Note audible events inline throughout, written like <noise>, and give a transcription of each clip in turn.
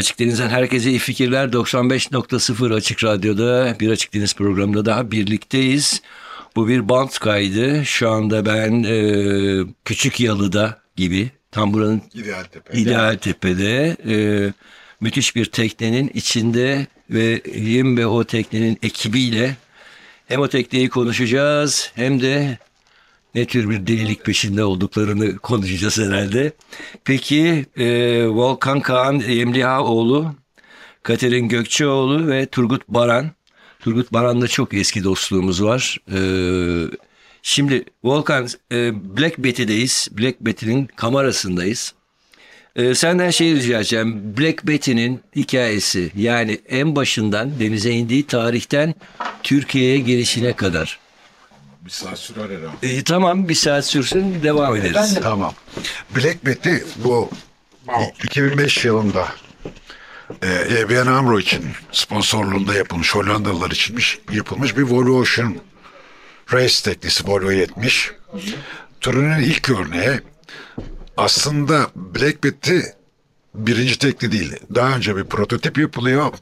Açık Deniz'den herkese iyi fikirler. 95.0 Açık Radyo'da bir Açık Deniz programında daha birlikteyiz. Bu bir band kaydı. Şu anda ben e, Küçük Yalı'da gibi tam buranın İdeal Tepe. İdeal Tepe'de e, müthiş bir teknenin içinde ve Yim ve o teknenin ekibiyle hem o tekneyi konuşacağız hem de ne tür bir delilik peşinde olduklarını konuşacağız herhalde. Peki e, Volkan Kaan Yemlihaoğlu, Katerin Gökçeoğlu ve Turgut Baran. Turgut Baran'la çok eski dostluğumuz var. E, şimdi Volkan e, Black Betty'deyiz. Black Betty'nin kamerasındayız. E, senden şey rica edeceğim. Black Betty'nin hikayesi yani en başından denize indiği tarihten Türkiye'ye gelişine kadar. Bir saat sürer herhalde. E, tamam bir saat sürsün devam ederiz. Tamam. Black Betty bu 2005 yılında e, EBN Amro için sponsorluğunda yapılmış Hollandalılar içinmiş yapılmış bir Volvo Ocean Race teknesi Volvo 70. Türünün ilk örneği aslında Black Betty birinci tekne değil. Daha önce bir prototip yapılıyor.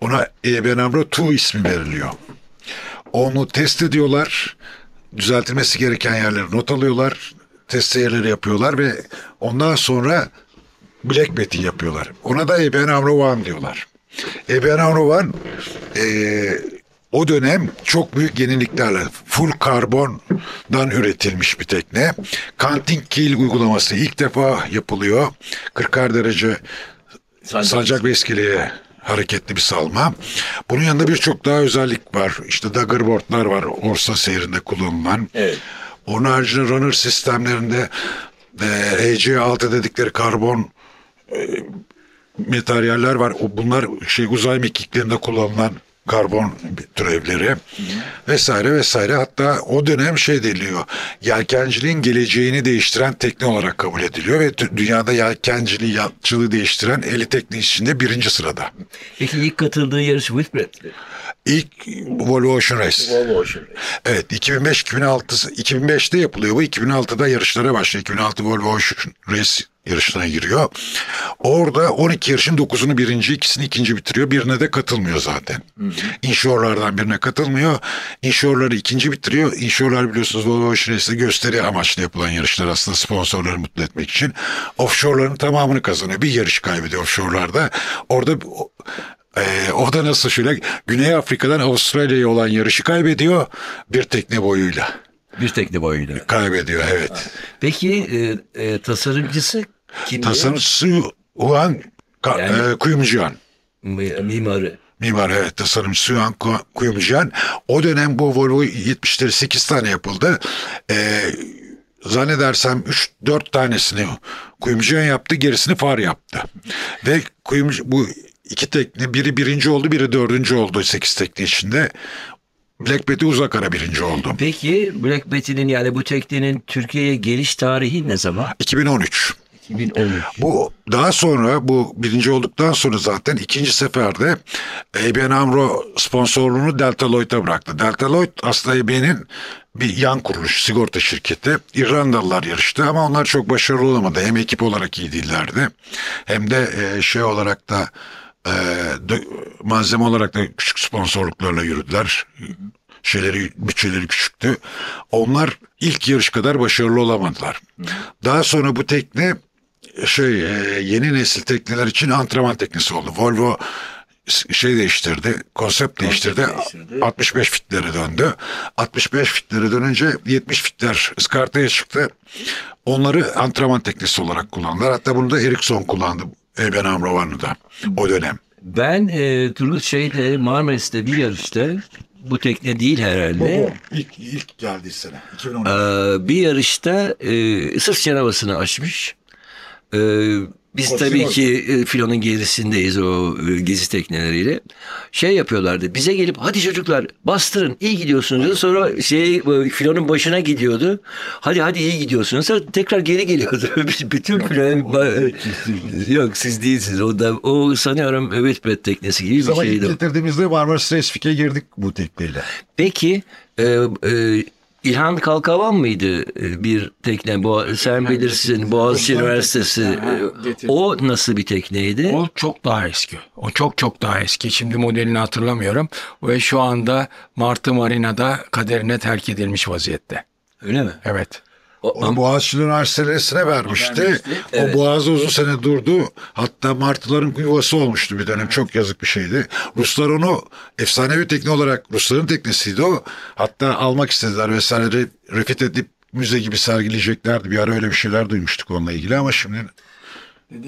Ona EBN Amro 2 ismi veriliyor. Onu test ediyorlar. Düzeltilmesi gereken yerleri not alıyorlar. Test seyirleri yapıyorlar ve ondan sonra Black Betty yapıyorlar. Ona da EBN Amro One diyorlar. EBN Amro One eee, o dönem çok büyük yeniliklerle full karbondan üretilmiş bir tekne. Canting Keel uygulaması ilk defa yapılıyor. 40'ar derece Sancak- sancak ve iskeleye hareketli bir salma. Bunun yanında birçok daha özellik var. İşte daggerboardlar var Orsa seyrinde kullanılan. Evet. Onun haricinde runner sistemlerinde e, EC6 dedikleri karbon e, materyaller var. O bunlar şey uzay mekiklerinde kullanılan karbon türevleri vesaire vesaire. Hatta o dönem şey deniliyor. Yelkenciliğin geleceğini değiştiren tekne olarak kabul ediliyor ve dünyada yelkenciliği, yatçılığı değiştiren 50 tekne içinde birinci sırada. Peki ilk katıldığı yarış Whitbread. İlk Volvo Ocean Race. Volvo Ocean Race. Evet 2005-2006 2005'te yapılıyor bu 2006'da yarışlara başlıyor. 2006 Volvo Ocean Race yarışına giriyor. Orada 12 yarışın 9'unu birinci, ikisini ikinci bitiriyor. Birine de katılmıyor zaten. Insure'lardan birine katılmıyor. Insure'ları ikinci bitiriyor. Insure'lar biliyorsunuz Volvo Race'de gösteri amaçlı yapılan yarışlar aslında sponsorları mutlu etmek için. Offshore'ların tamamını kazanıyor. Bir yarış kaybediyor offshore'larda. Orada ee, o da nasıl şöyle Güney Afrika'dan Avustralya'ya olan yarışı kaybediyor bir tekne boyuyla. Bir tekne boyuyla. Kaybediyor evet. Peki e, e, tasarımcısı kim? Tasarımcısı Ka- Yani- e, Kuyumcuyan. Mi- Mimarı. Mimar evet tasarımcısı Juan Ku- Kuyumcuyan. O dönem bu Volvo 70'leri 8 tane yapıldı. Ee, zannedersem 3-4 tanesini Kuyumcuyan yaptı gerisini Far yaptı. Ve Kuyumcu bu iki tekne biri birinci oldu biri dördüncü oldu 8 tekne içinde. Black Betty uzak ara birinci oldu. Peki Black Betty'nin yani bu teknenin Türkiye'ye geliş tarihi ne zaman? 2013. 2013. Bu daha sonra bu birinci olduktan sonra zaten ikinci seferde ABN AMRO sponsorluğunu Delta Lloyd'a bıraktı. Delta Lloyd aslında ABN'in bir yan kuruluş sigorta şirketi. İrlandalılar yarıştı ama onlar çok başarılı olamadı. Hem ekip olarak iyi değillerdi hem de e, şey olarak da e, malzeme olarak da küçük sponsorluklarla yürüdüler. Şeyleri, bütçeleri küçüktü. Onlar ilk yarış kadar başarılı olamadılar. Daha sonra bu tekne şey e, yeni nesil tekneler için antrenman teknesi oldu. Volvo şey değiştirdi, konsept değiştirdi. değiştirdi. 65 fitlere döndü. 65 fitlere dönünce 70 fitler ıskartaya çıktı. Onları antrenman teknesi olarak kullandılar. Hatta bunu da Ericsson kullandı. Eben Amrovan'ı da o dönem. Ben e, Turgut şeyde Marmaris'te bir yarışta bu tekne değil herhalde. ilk, ilk geldiği sene. 2010. Ee, bir yarışta e, sırf havasını açmış. Ee, biz Koçun tabii o- ki e, filonun gerisindeyiz o e, gezi tekneleriyle. Şey yapıyorlardı. Bize gelip hadi çocuklar bastırın iyi gidiyorsunuz. Sonra şey e, filonun başına gidiyordu. Hadi hadi iyi gidiyorsunuz. Sonra tekrar geri geliyordu. <laughs> Biz Bütün filonun <laughs> yok siz değilsiniz. O da o sanıyorum evet bet teknesi gibi bir Ama ilk şeydi. getirdiğimizde Marmaris Resfik'e girdik bu tekneyle. Peki e, e, İlhan Kalkavan mıydı e, bir tekne? Boğa, sen bilirsin Boğaziçi Üniversitesi. E. O nasıl bir tekneydi? O çok daha eski. O çok çok daha eski. Şimdi modelini hatırlamıyorum. Ve şu anda Martı Marina'da kaderine terk edilmiş vaziyette. Öyle mi? Evet. O, Onu Boğaziçi Üniversitesi'ne vermişti. Vermişti, evet. O Boğaz'da uzun sene durdu. Hatta martıların yuvası olmuştu bir dönem. Çok yazık bir şeydi. Ruslar onu efsanevi tekne olarak Rusların teknesiydi o. Hatta almak istediler vesaire refit edip müze gibi sergileyeceklerdi. Bir ara öyle bir şeyler duymuştuk onunla ilgili ama şimdi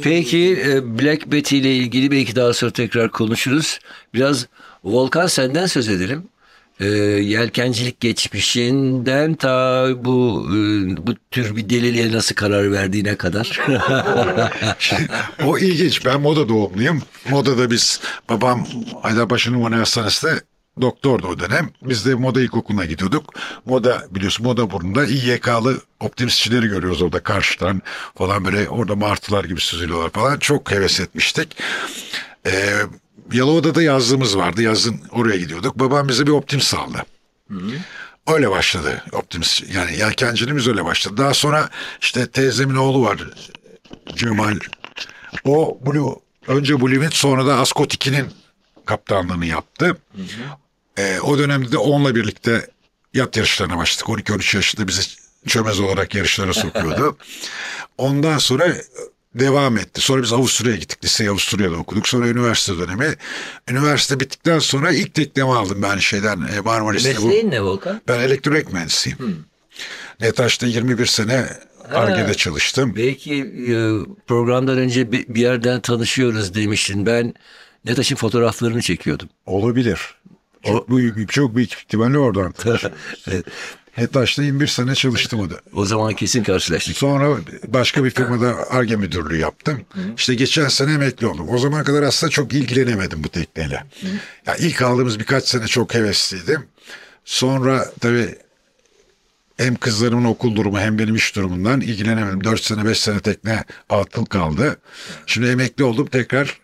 Peki e, Black Betty ile ilgili belki daha sonra tekrar konuşuruz. Biraz Volkan senden söz edelim. E, yelkencilik geçmişinden ta bu e, bu tür bir deliliğe nasıl karar verdiğine kadar. <laughs> o ilginç. Ben moda doğumluyum. Modada biz babam Haydarpaşa Numune Hastanesi'nde doktordu o dönem. Biz de moda ilkokuluna gidiyorduk. Moda biliyorsun moda burnunda İYK'lı optimistçileri görüyoruz orada karşıdan falan böyle orada martılar gibi süzülüyorlar falan. Çok heves etmiştik. Ee, Yalova'da da yazlığımız vardı. Yazın oraya gidiyorduk. Babam bize bir optimist aldı. Öyle başladı optimist. Yani yelkenciliğimiz öyle başladı. Daha sonra işte teyzemin oğlu var. Cemal. O Blue, önce Blue Wind sonra da Ascot 2'nin kaptanlığını yaptı. Ee, o dönemde de onunla birlikte yat yarışlarına başladık. 12-13 yaşında bizi çömez olarak yarışlara sokuyordu. <laughs> Ondan sonra devam etti. Sonra biz Avusturya'ya gittik. Liseyi Avusturya'da okuduk. Sonra üniversite dönemi. Üniversite bittikten sonra ilk teknemi aldım ben şeyden e, Marmaris'te. Bu, Mesleğin ne Volkan? ben elektronik mühendisiyim. Netaş'ta 21 sene Arge'de çalıştım. Belki e, programdan önce bir bir yerden tanışıyoruz demiştin. Ben Netaş'ın fotoğraflarını çekiyordum. Olabilir. Çok büyük, çok büyük ihtimalle oradan. <laughs> Evet. Netaş'ta 21 sene çalıştım o da. O zaman kesin karşılaştık. Sonra başka bir firmada Arge müdürlüğü yaptım. İşte geçen sene emekli oldum. O zamana kadar aslında çok ilgilenemedim bu tekneyle. Ya ilk aldığımız birkaç sene çok hevesliydim. Sonra tabii hem kızlarımın okul durumu hem benim iş durumundan ilgilenemedim. 4 sene 5 sene tekne atıl kaldı. Şimdi emekli oldum tekrar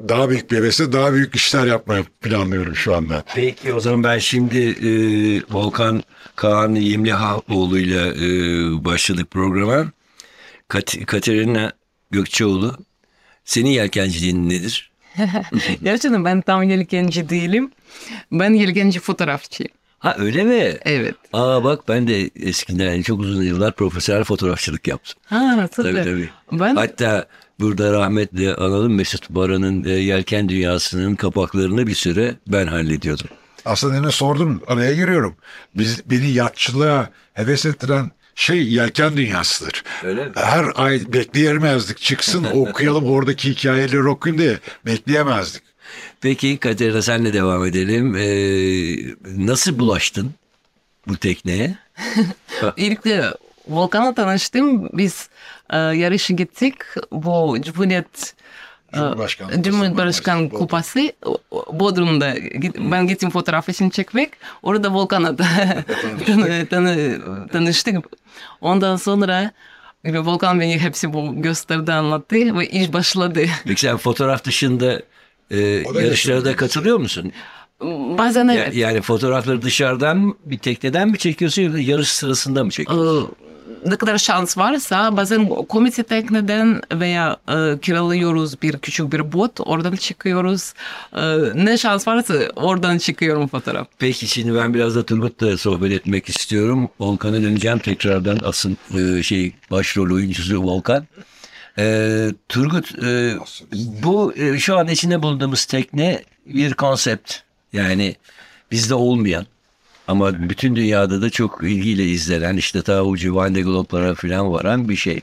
daha büyük bir hevesle daha büyük işler yapmayı planlıyorum şu anda. Peki o zaman ben şimdi e, Volkan Kaan Yemlihaoğlu ile e, başladık programa. Kat, Katerina Gökçeoğlu senin yelkenciliğin nedir? <laughs> Gerçekten ben tam yelkenci değilim. Ben yelkenci fotoğrafçıyım. Ha öyle mi? Evet. Aa bak ben de eskiden çok uzun yıllar profesyonel fotoğrafçılık yaptım. Ha Tabii süper. tabii. Ben Hatta burada rahmetli analım Mesut Baran'ın e, Yelken Dünyası'nın kapaklarını bir süre ben hallediyordum. Aslında ne sordum araya giriyorum. Biz, beni yatçılığa heves ettiren şey yelken dünyasıdır. Öyle mi? Her ay bekleyemezdik çıksın <laughs> okuyalım oradaki hikayeleri okuyun diye bekleyemezdik. Peki Katerina senle devam edelim. Ee, nasıl bulaştın bu tekneye? <laughs> ilk de Volkan'la tanıştım. Biz e, yarışa gittik. Bu Cumhuriyet e, Cumhurbaşkanlığı Cumhurbaşkanı Kupası, Kupası o- Bodrum'da ben gittim fotoğraf için çekmek. Orada Volkan'la da <laughs> tanı, <laughs> tanı, tanıştık. Ondan sonra e, Volkan beni hepsi bu gösterdi anlattı ve iş başladı. Peki sen fotoğraf dışında e, yarışlara da katılıyor musun? Bazen evet. yani fotoğrafları dışarıdan bir tekneden mi çekiyorsun yoksa yarış sırasında mı çekiyorsun? Ee, ne kadar şans varsa bazen komite tekneden veya e, kiralıyoruz bir küçük bir bot oradan çıkıyoruz. E, ne şans varsa oradan çıkıyorum fotoğraf. Peki şimdi ben biraz da Turgut'la sohbet etmek istiyorum. Volkan'a döneceğim tekrardan asıl e, şey başrol oyuncusu Volkan. E, Turgut e, bu e, şu an içinde bulunduğumuz tekne bir konsept. Yani bizde olmayan ama bütün dünyada da çok ilgiyle izlenen işte ta ucu Van de Globe'lara falan varan bir şey.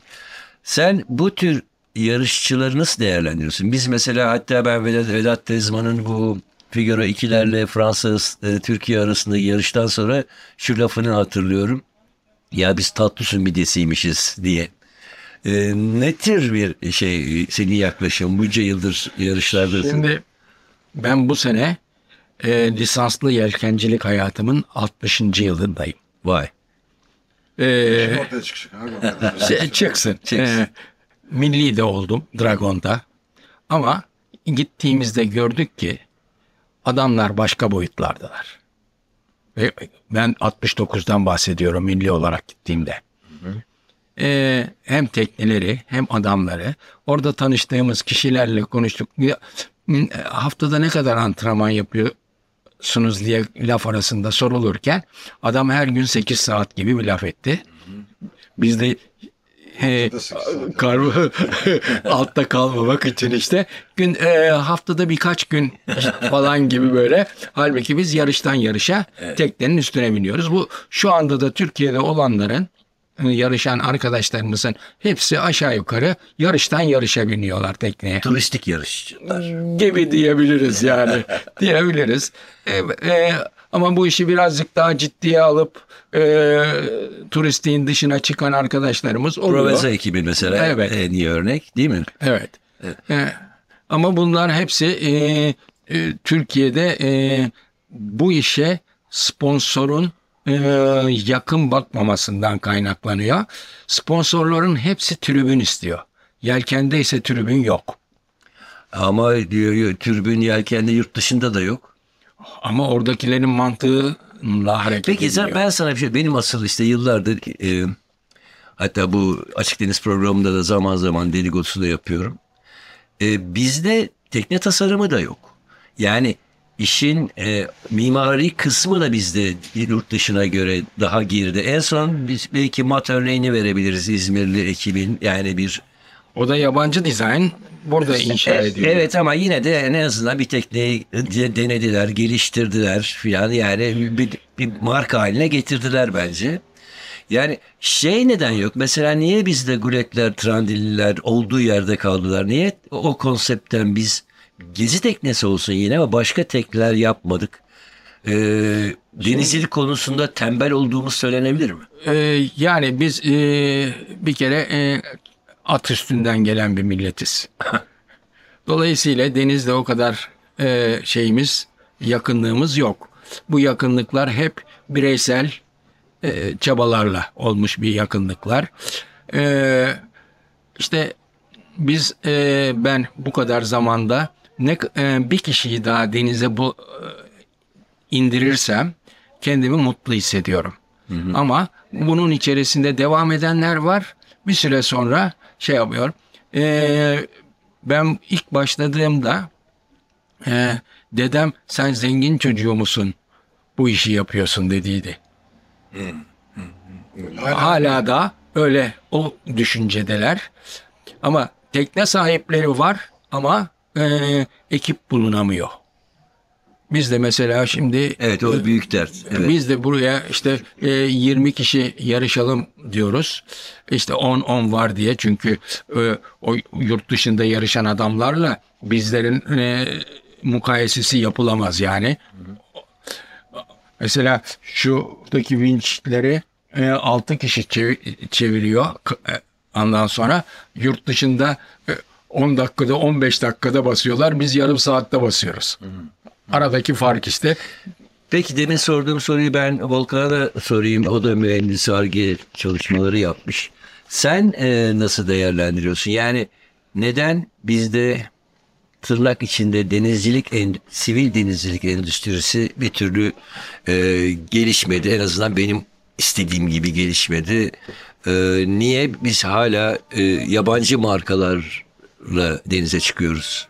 Sen bu tür yarışçıları nasıl değerlendiriyorsun? Biz mesela hatta ben Vedat, Vedat Tezman'ın bu Figaro 2'lerle Fransa, e, Türkiye arasında yarıştan sonra şu lafını hatırlıyorum. Ya biz tatlı su midesiymişiz diye. E, ne tür bir şey senin yaklaşım bunca yıldır yarışlardasın? Şimdi ben bu sene e, lisanslı yelkencilik hayatımın 60. yılındayım. Vay. E, Ortaya çıkacak abi. <laughs> Şey, çıksın. Çıksın. Ee, milli de oldum Dragon'da. Ama gittiğimizde gördük ki adamlar başka boyutlardalar. Ve ben 69'dan bahsediyorum milli olarak gittiğimde. Ee, hem tekneleri hem adamları orada tanıştığımız kişilerle konuştuk. Haftada ne kadar antrenman yapıyorsunuz diye laf arasında sorulurken adam her gün 8 saat gibi bir laf etti. Biz de e, kar, <laughs> altta kalmamak için işte gün e, haftada birkaç gün falan gibi böyle. Halbuki biz yarıştan yarışa teknenin üstüne biniyoruz. Bu şu anda da Türkiye'de olanların yarışan arkadaşlarımızın hepsi aşağı yukarı yarıştan yarışa biniyorlar tekneye Turistik yarışçılar. gibi diyebiliriz yani. <laughs> diyebiliriz. E, e, ama bu işi birazcık daha ciddiye alıp e, turistiğin dışına çıkan arkadaşlarımız oluyor. Proveza ekibi mesela Evet. en iyi örnek değil mi? Evet. E, ama bunlar hepsi e, e, Türkiye'de e, bu işe sponsorun e, yakın bakmamasından kaynaklanıyor. Sponsorların hepsi tribün istiyor. Yelkende ise tribün yok. Ama diyor türbün yelkenli yurt dışında da yok. Ama oradakilerin mantığıyla hareket Peki sen, ediliyor. ben sana bir şey benim asıl işte yıllardır e, hatta bu Açık Deniz programında da zaman zaman dedikodusu da yapıyorum. E, bizde tekne tasarımı da yok. Yani işin e, mimari kısmı da bizde yurt dışına göre daha geride. En son biz belki mat örneğini verebiliriz İzmirli ekibin yani bir O da yabancı dizayn burada inşa E- ediliyor. Evet ama yine de en azından bir tekneyi de- denediler, geliştirdiler filan. Yani bir, bir marka haline getirdiler bence. Yani şey neden yok? Mesela niye bizde guletler, trandilliler olduğu yerde kaldılar? Niye o konseptten biz gezi teknesi olsun yine ama başka tekneler yapmadık? Ee, denizcilik konusunda tembel olduğumuz söylenebilir mi? Ee, yani biz e, bir kere e, at üstünden gelen bir milletiz. <laughs> Dolayısıyla denizle o kadar e, şeyimiz, yakınlığımız yok. Bu yakınlıklar hep bireysel e, çabalarla olmuş bir yakınlıklar. E, işte biz e, ben bu kadar zamanda ne e, bir kişiyi daha denize bu e, indirirsem kendimi mutlu hissediyorum. Ama bunun içerisinde devam edenler var. Bir süre sonra şey yapıyor. E, ben ilk başladığımda e, dedem sen zengin çocuğu musun? Bu işi yapıyorsun dediydi. Hala da öyle o düşüncedeler. Ama tekne sahipleri var ama e, ekip bulunamıyor. Biz de mesela şimdi Evet o büyük dert. Evet. biz de buraya işte e, 20 kişi yarışalım diyoruz. İşte 10 10 var diye çünkü e, o yurt dışında yarışan adamlarla bizlerin e, mukayesesi yapılamaz yani. Mesela şuradaki vinçleri e, 6 kişi çevi- çeviriyor. E, Ondan sonra yurt dışında e, 10 dakikada 15 dakikada basıyorlar. Biz yarım saatte basıyoruz. Aradaki fark işte Peki demin sorduğum soruyu ben Volkan'a da sorayım. O da mühendis arge çalışmaları yapmış. Sen e, nasıl değerlendiriyorsun? Yani neden bizde tırnak içinde denizcilik, en, sivil denizcilik endüstrisi bir türlü e, gelişmedi. En azından benim istediğim gibi gelişmedi. E, niye biz hala e, yabancı markalarla denize çıkıyoruz?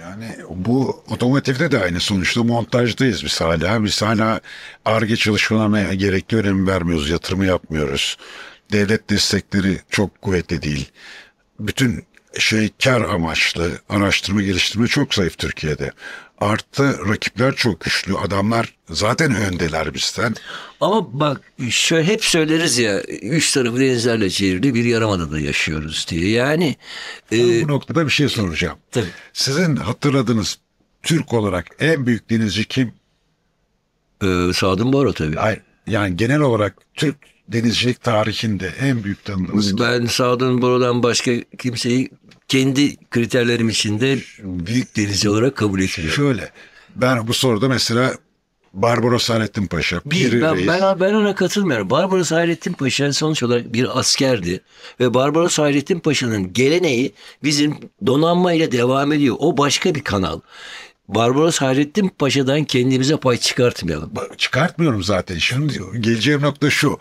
Yani bu otomotivde de aynı sonuçta montajdayız biz hala. Biz hala ARGE çalışmalarına gerekli önem vermiyoruz, yatırımı yapmıyoruz. Devlet destekleri çok kuvvetli değil. Bütün şey kar amaçlı araştırma geliştirme çok zayıf Türkiye'de. Artı rakipler çok güçlü. Adamlar zaten öndeler bizden. Ama bak şöyle hep söyleriz ya üç tarafı denizlerle çevrili bir yarımadada yaşıyoruz diye. Yani e, Bu noktada bir şey soracağım. Tabii. Sizin hatırladığınız Türk olarak en büyük denizci kim? e, Sadım Bora tabii. Hayır, yani genel olarak Türk denizcilik tarihinde en büyük tanıdığımız Ben Sadun Boru'dan başka kimseyi kendi kriterlerim içinde büyük denizci olarak kabul etmiyorum. Şöyle ben bu soruda mesela Barbaros Hayrettin Paşa, Bir, ben, Reis, ben, ben ona katılmıyorum. Barbaros Hayrettin Paşa sonuç olarak bir askerdi. Ve Barbaros Hayrettin Paşa'nın geleneği bizim donanmayla devam ediyor. O başka bir kanal. Barbaros Hayrettin Paşa'dan kendimize pay çıkartmayalım. Çıkartmıyorum zaten. Şimdi geleceğim nokta şu.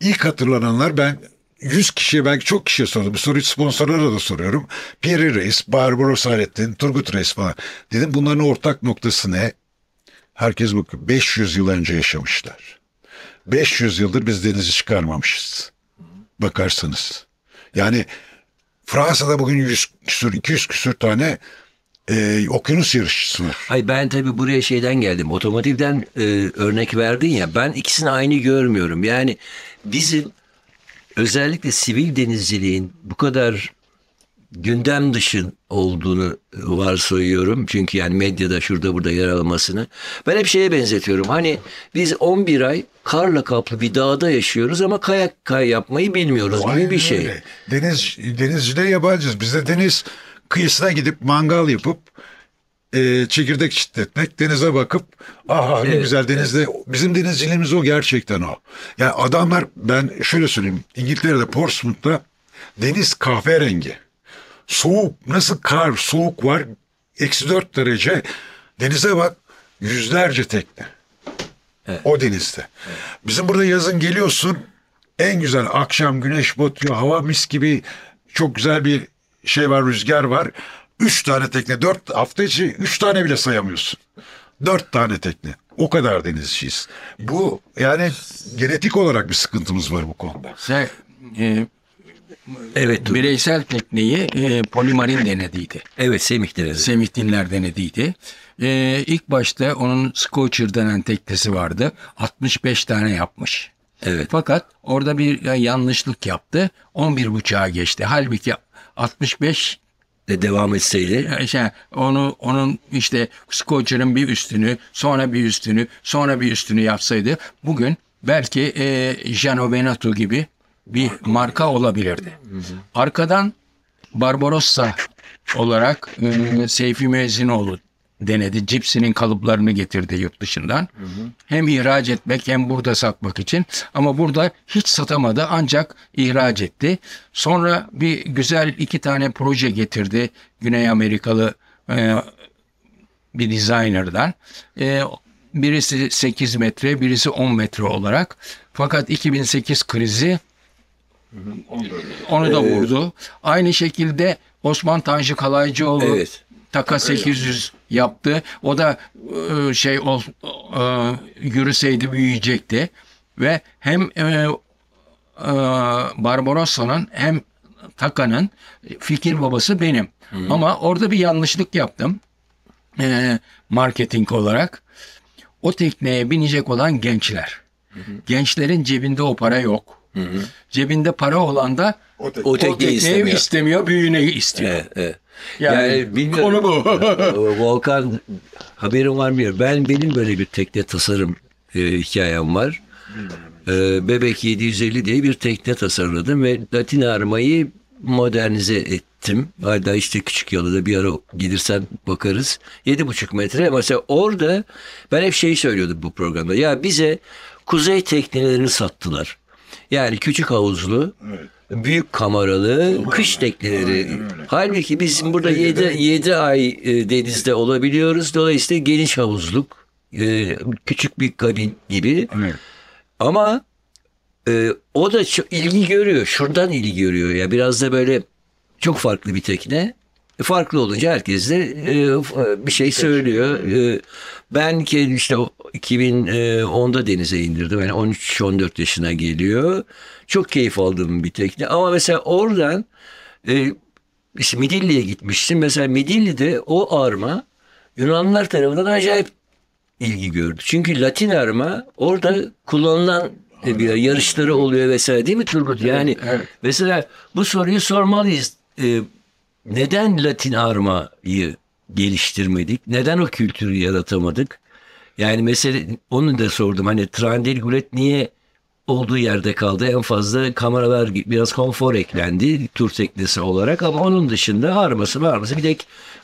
İlk hatırlananlar ben 100 kişiye belki çok kişiye sordum. Bu soruyu sponsorlara da soruyorum. Piri Reis, Barbaros Hayrettin, Turgut Reis falan. Dedim bunların ortak noktası ne? Herkes bakıyor. 500 yıl önce yaşamışlar. 500 yıldır biz denizi çıkarmamışız. Bakarsanız. Yani Fransa'da bugün 100 küsür, 200 küsür tane e, okyanus yarışçısı var. Hayır ben tabii buraya şeyden geldim. Otomotivden e, örnek verdin ya. Ben ikisini aynı görmüyorum. Yani bizim özellikle sivil denizciliğin bu kadar gündem dışı olduğunu varsayıyorum. Çünkü yani medyada şurada burada yer almasını. Ben hep şeye benzetiyorum. Hani biz 11 ay karla kaplı bir dağda yaşıyoruz ama kayak kay yapmayı bilmiyoruz gibi Aynen bir şey. öyle. Deniz denizcide yabancıyız. Biz de deniz kıyısına gidip mangal yapıp e, çekirdek çitletmek, denize bakıp aha ne güzel denizde bizim denizciliğimiz o gerçekten o. Yani adamlar ben şöyle söyleyeyim İngiltere'de Portsmouth'ta deniz kahverengi. Soğuk nasıl kar soğuk var eksi dört derece denize bak yüzlerce tekne. O denizde. Bizim burada yazın geliyorsun en güzel akşam güneş batıyor hava mis gibi çok güzel bir şey var rüzgar var. Üç tane tekne dört hafta içi üç tane bile sayamıyorsun. Dört tane tekne. O kadar denizciyiz. Bu yani genetik olarak bir sıkıntımız var bu konuda. Sen, e, Evet, bireysel tekneyi e, polimarin denediydi. evet Semih denedi. Semih Dinler denediydi. E, ilk başta onun Scorcher denen teknesi vardı. 65 tane yapmış. Evet. Fakat orada bir yanlışlık yaptı. 11 buçuğa geçti. Halbuki 65 de devam etseydi. İşte onu onun işte Scorcher'ın bir üstünü, sonra bir üstünü, sonra bir üstünü yapsaydı bugün belki e, Jano Venato gibi bir marka olabilirdi. Arkadan Barbarossa olarak e, Seyfi Müezzinoğlu denedi. Cipsi'nin kalıplarını getirdi yurt dışından. Hem ihraç etmek hem burada satmak için. Ama burada hiç satamadı ancak ihraç etti. Sonra bir güzel iki tane proje getirdi. Güney Amerikalı e, bir designer'dan. E, birisi 8 metre, birisi 10 metre olarak. Fakat 2008 krizi onu da vurdu. Aynı şekilde Osman Tanju Kalaycıoğlu Evet. Taka 800 yaptı. O da e, şey ol, e, yürüseydi büyüyecekti. Ve hem e, e, Barbarossa'nın hem Taka'nın fikir babası benim. Ama orada bir yanlışlık yaptım. E, marketing olarak. O tekneye binecek olan gençler. Gençlerin cebinde o para yok. Cebinde para olan da O tek- O o tekneyi tekneyi istemiyor. istemiyor, büyüğünü istiyor. Evet, evet. Yani, Yani bilmiyorum. konu bu. <laughs> Volkan haberin var mı? Ben benim böyle bir tekne tasarım e, hikayem var. E, Bebek 750 diye bir tekne tasarladım ve Latin armayı modernize ettim. Hatta işte küçük yalıda bir ara gelirsen bakarız. 7,5 metre. Mesela orada ben hep şeyi söylüyordum bu programda. Ya bize kuzey teknelerini sattılar. Yani küçük havuzlu, büyük kameralı kış tekneleri. Halbuki biz burada 7, 7 ay e, denizde olabiliyoruz. Dolayısıyla geniş havuzluk, e, küçük bir kabin gibi. Evet. Ama e, o da çok ilgi görüyor. Şuradan ilgi görüyor. Ya biraz da böyle çok farklı bir tekne. E, Farklı olunca herkes de e, f- bir şey söylüyor. E, ben ki işte o 2010'da denize indirdim. Yani 13-14 yaşına geliyor. Çok keyif aldığım bir tekne. Ama mesela oradan e, işte Midilli'ye gitmiştim. Mesela Midilli'de o arma Yunanlılar tarafından acayip ilgi gördü. Çünkü Latin arma orada kullanılan e, bir yarışları oluyor vesaire değil mi Turgut? Yani evet. mesela bu soruyu sormalıyız. E, neden Latin armayı geliştirmedik? Neden o kültürü yaratamadık? Yani mesela onu da sordum. Hani Trandil Gulet niye olduğu yerde kaldı. En fazla kameralar biraz konfor eklendi tur teknesi olarak ama onun dışında arması varması bir de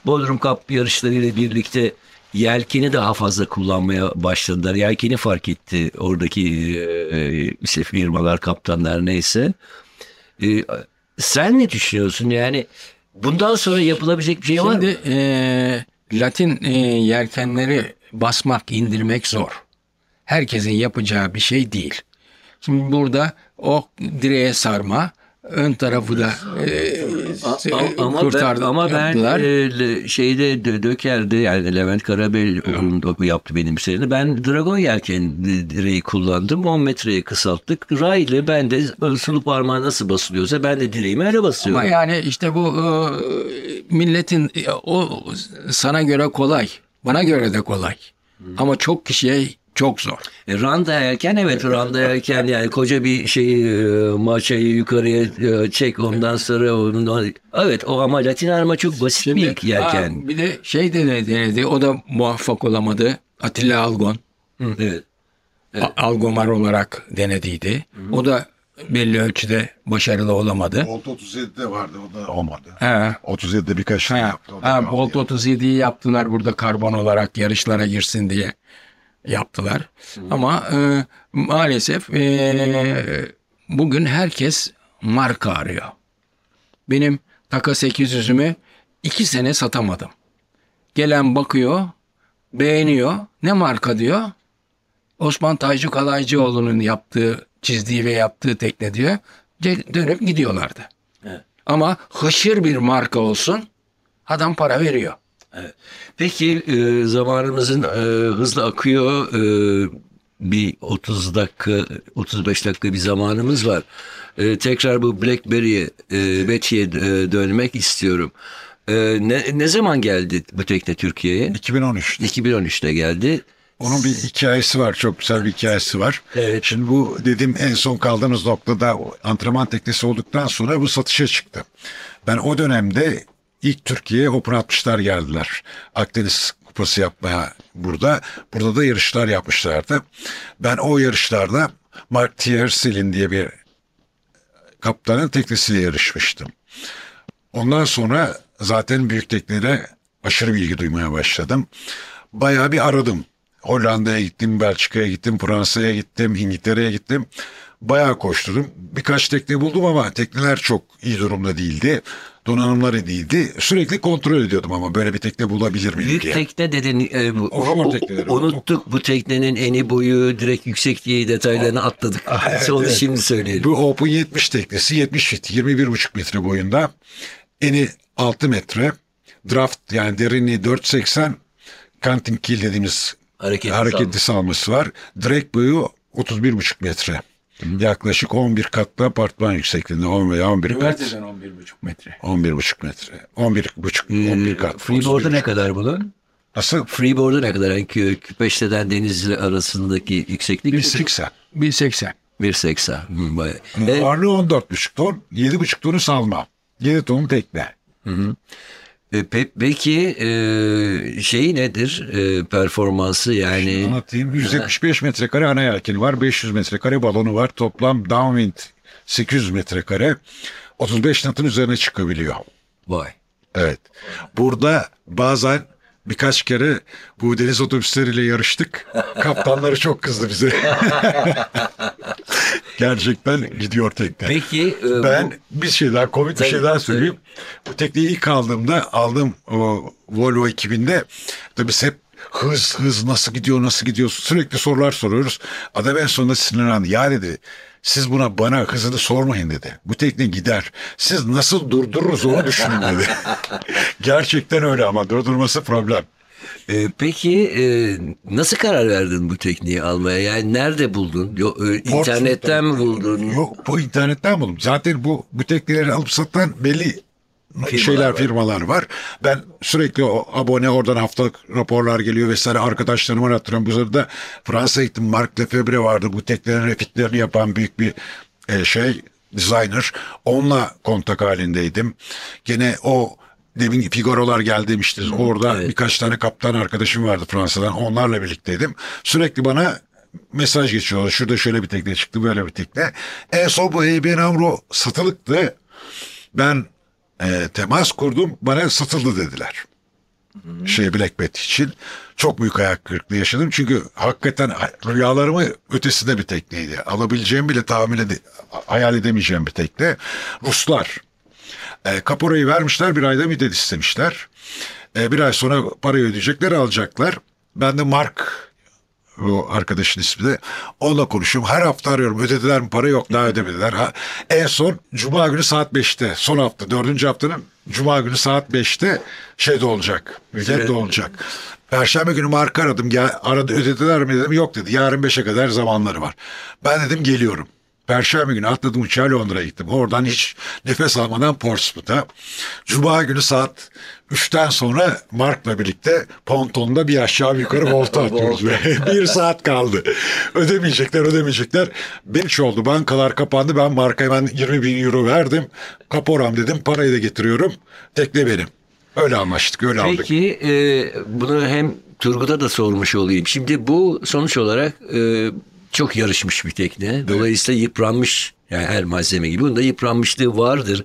Bodrum Cup yarışlarıyla birlikte yelkeni daha fazla kullanmaya başladılar. Yelkeni fark etti oradaki e, işte firmalar, kaptanlar neyse. E, sen ne düşünüyorsun? Yani bundan sonra yapılabilecek bir şey var mı? Şimdi e, Latin e, yelkenleri basmak, indirmek zor. Herkesin yapacağı bir şey değil. Şimdi burada o direğe sarma, ön tarafı da e, A- ama kurtardı, ben, ama ben yaptılar. e, şeyde dö- dökerdi yani Levent Karabel onun da yaptı benim serini. Ben Dragon yelken direği kullandım. 10 metreye kısalttık. Ray ile ben de sulu parmağı nasıl basılıyorsa ben de direğimi öyle basıyorum. Ama yani işte bu e, milletin e, o sana göre kolay, bana göre de kolay. Ama çok kişiye çok zor. E, Randa yelken evet randa yelken yani koca bir şeyi e, maçayı yukarıya e, çek ondan sonra onun, evet o ama Latin arma çok basit bir yelken. Ha, bir de şey de denedi, o da muvaffak olamadı. Atilla Algon. Evet. A- Algomar olarak denediydi. O da belli ölçüde başarılı olamadı. Bolt 37'de vardı o da olmadı. He. 37'de birkaç şey Ha, yaptı. kaldı Bolt yani. 37'yi yaptılar burada karbon olarak yarışlara girsin diye yaptılar. Ama e, maalesef e, bugün herkes marka arıyor. Benim Taka 800'ümü iki sene satamadım. Gelen bakıyor, beğeniyor. Ne marka diyor? Osman Taycı Kalaycıoğlu'nun yaptığı, çizdiği ve yaptığı tekne diyor. Dönüp gidiyorlardı. Ama hışır bir marka olsun adam para veriyor. Peki e, zamanımızın e, hızlı akıyor. E, bir 30 dakika, 35 dakika bir zamanımız var. E, tekrar bu BlackBerry'e, e, Betty'ye e, dönmek istiyorum. E, ne, ne zaman geldi bu tekne Türkiye'ye? 2013'te. 2013'te geldi. Onun bir hikayesi var. Çok güzel bir hikayesi var. Evet. Şimdi bu dedim en son kaldığımız noktada antrenman teknesi olduktan sonra bu satışa çıktı. Ben o dönemde ilk Türkiye'ye Open 60'lar geldiler. Akdeniz Kupası yapmaya burada. Burada da yarışlar yapmışlardı. Ben o yarışlarda Mark Tierselin diye bir kaptanın teknesiyle yarışmıştım. Ondan sonra zaten büyük teknelere aşırı bilgi duymaya başladım. Bayağı bir aradım. Hollanda'ya gittim, Belçika'ya gittim, Fransa'ya gittim, İngiltere'ye gittim. Bayağı koşturdum. Birkaç tekne buldum ama tekneler çok iyi durumda değildi. Donanımları değildi. Sürekli kontrol ediyordum ama böyle bir tekne bulabilir miyim Büyük diye. tekne dedin. e, bu- Ohamor o- tekneleri. unuttuk bu teknenin eni boyu, direkt yüksekliği detaylarını atladık. <laughs> Onu evet. şimdi söyleyelim. Bu Open 70 teknesi 70 fit 21,5 metre boyunda. Eni 6 metre. Draft yani derinliği 4.80. Canting kill dediğimiz Hareketli hareketli salması var. Direkt boyu 31,5 metre. Yaklaşık 11 katlı apartman yüksekliğinde 10 veya 11 kat. Üniversiteden 11,5 metre. 11,5 metre. 11,5 11 kat. Ee, Freeboard'u ne kadar bunun? Nasıl? Freeboard'u ne kadar? Yani Kü- Küpeşte'den Denizli arasındaki yükseklik 1.80. 1.80. 1.80. Hı, bayağı. E, Ağırlığı 14,5 ton. 7,5 tonu salma. 7 ton tekne. e, pe- peki e, şeyi nedir? E, performansı yani Anlatayım. 175 metrekare ana yelkeni var. 500 metrekare balonu var. Toplam downwind 800 metrekare. 35 knotun üzerine çıkabiliyor. vay. Evet. Burada bazen birkaç kere bu deniz otobüsleriyle yarıştık. <laughs> Kaptanları çok kızdı bize. <laughs> Gerçekten gidiyor tekne. Peki e, Ben bu- bir şey daha komik bir şey daha söyleyeyim. Bu tekneyi ilk aldığımda aldım o Volvo 2000'de. Tabii hep hız hız nasıl gidiyor nasıl gidiyor sürekli sorular soruyoruz. Adam en sonunda sinirlendi. Ya dedi siz buna bana hızını sormayın dedi. Bu tekne gider. Siz nasıl durdururuz onu düşünün dedi. <laughs> Gerçekten öyle ama durdurması problem. E, peki e, nasıl karar verdin bu tekniği almaya? Yani nerede buldun? Yo, e, internetten mi buldun? Yok bu internetten buldum. Zaten bu bu tekneleri alıp satan belli şeyler var. firmalar var. Ben sürekli o abone oradan haftalık raporlar geliyor vesaire arkadaşlarıma anlatıyorum. Bu sırada Fransa'ya gittim. Mark Lefebvre vardı. Bu teknelerin refitlerini yapan büyük bir e, şey designer. Onunla kontak halindeydim. Gene o demin Figaro'lar geldi demiştiniz. Orada evet. birkaç tane kaptan arkadaşım vardı Fransa'dan. Onlarla birlikteydim. Sürekli bana mesaj geçiyorlar. Şurada şöyle bir tekne çıktı böyle bir tekne. En son bu ABN AMRO satılıktı. Ben e, temas kurdum bana satıldı dediler. Şey Blackbet için. Çok büyük ayak kırıklığı yaşadım. Çünkü hakikaten rüyalarımı ötesinde bir tekneydi. Alabileceğim bile tahmin ede hayal edemeyeceğim bir tekne. Ruslar. E, kaporayı vermişler bir ayda müddet istemişler. E, bir ay sonra parayı ödeyecekler alacaklar. Ben de Mark o arkadaşın ismi de. Onunla konuşuyorum. Her hafta arıyorum. Ödediler mi para yok daha ödemediler. Ha, en son Cuma günü saat 5'te son hafta dördüncü haftanın Cuma günü saat 5'te şey de olacak. Müddet de olacak. Perşembe günü marka aradım. Gel, aradı ödediler mi dedim. Yok dedi. Yarın 5'e kadar zamanları var. Ben dedim geliyorum. Perşembe günü atladım uçağa Londra'ya gittim. Oradan hiç nefes almadan Portsmouth'a. Cuma günü saat 3'ten sonra Mark'la birlikte pontonda bir aşağı bir yukarı volta <laughs> atıyoruz. <laughs> bir saat kaldı. Ödemeyecekler ödemeyecekler. Beş oldu bankalar kapandı. Ben Mark'a hemen 20 bin euro verdim. Kaporam dedim parayı da getiriyorum. Tekne benim. Öyle anlaştık öyle aldık. Peki e, bunu hem Turgut'a da sormuş olayım. Şimdi bu sonuç olarak e, çok yarışmış bir tekne. Dolayısıyla yıpranmış yani her malzeme gibi bunda yıpranmışlığı vardır.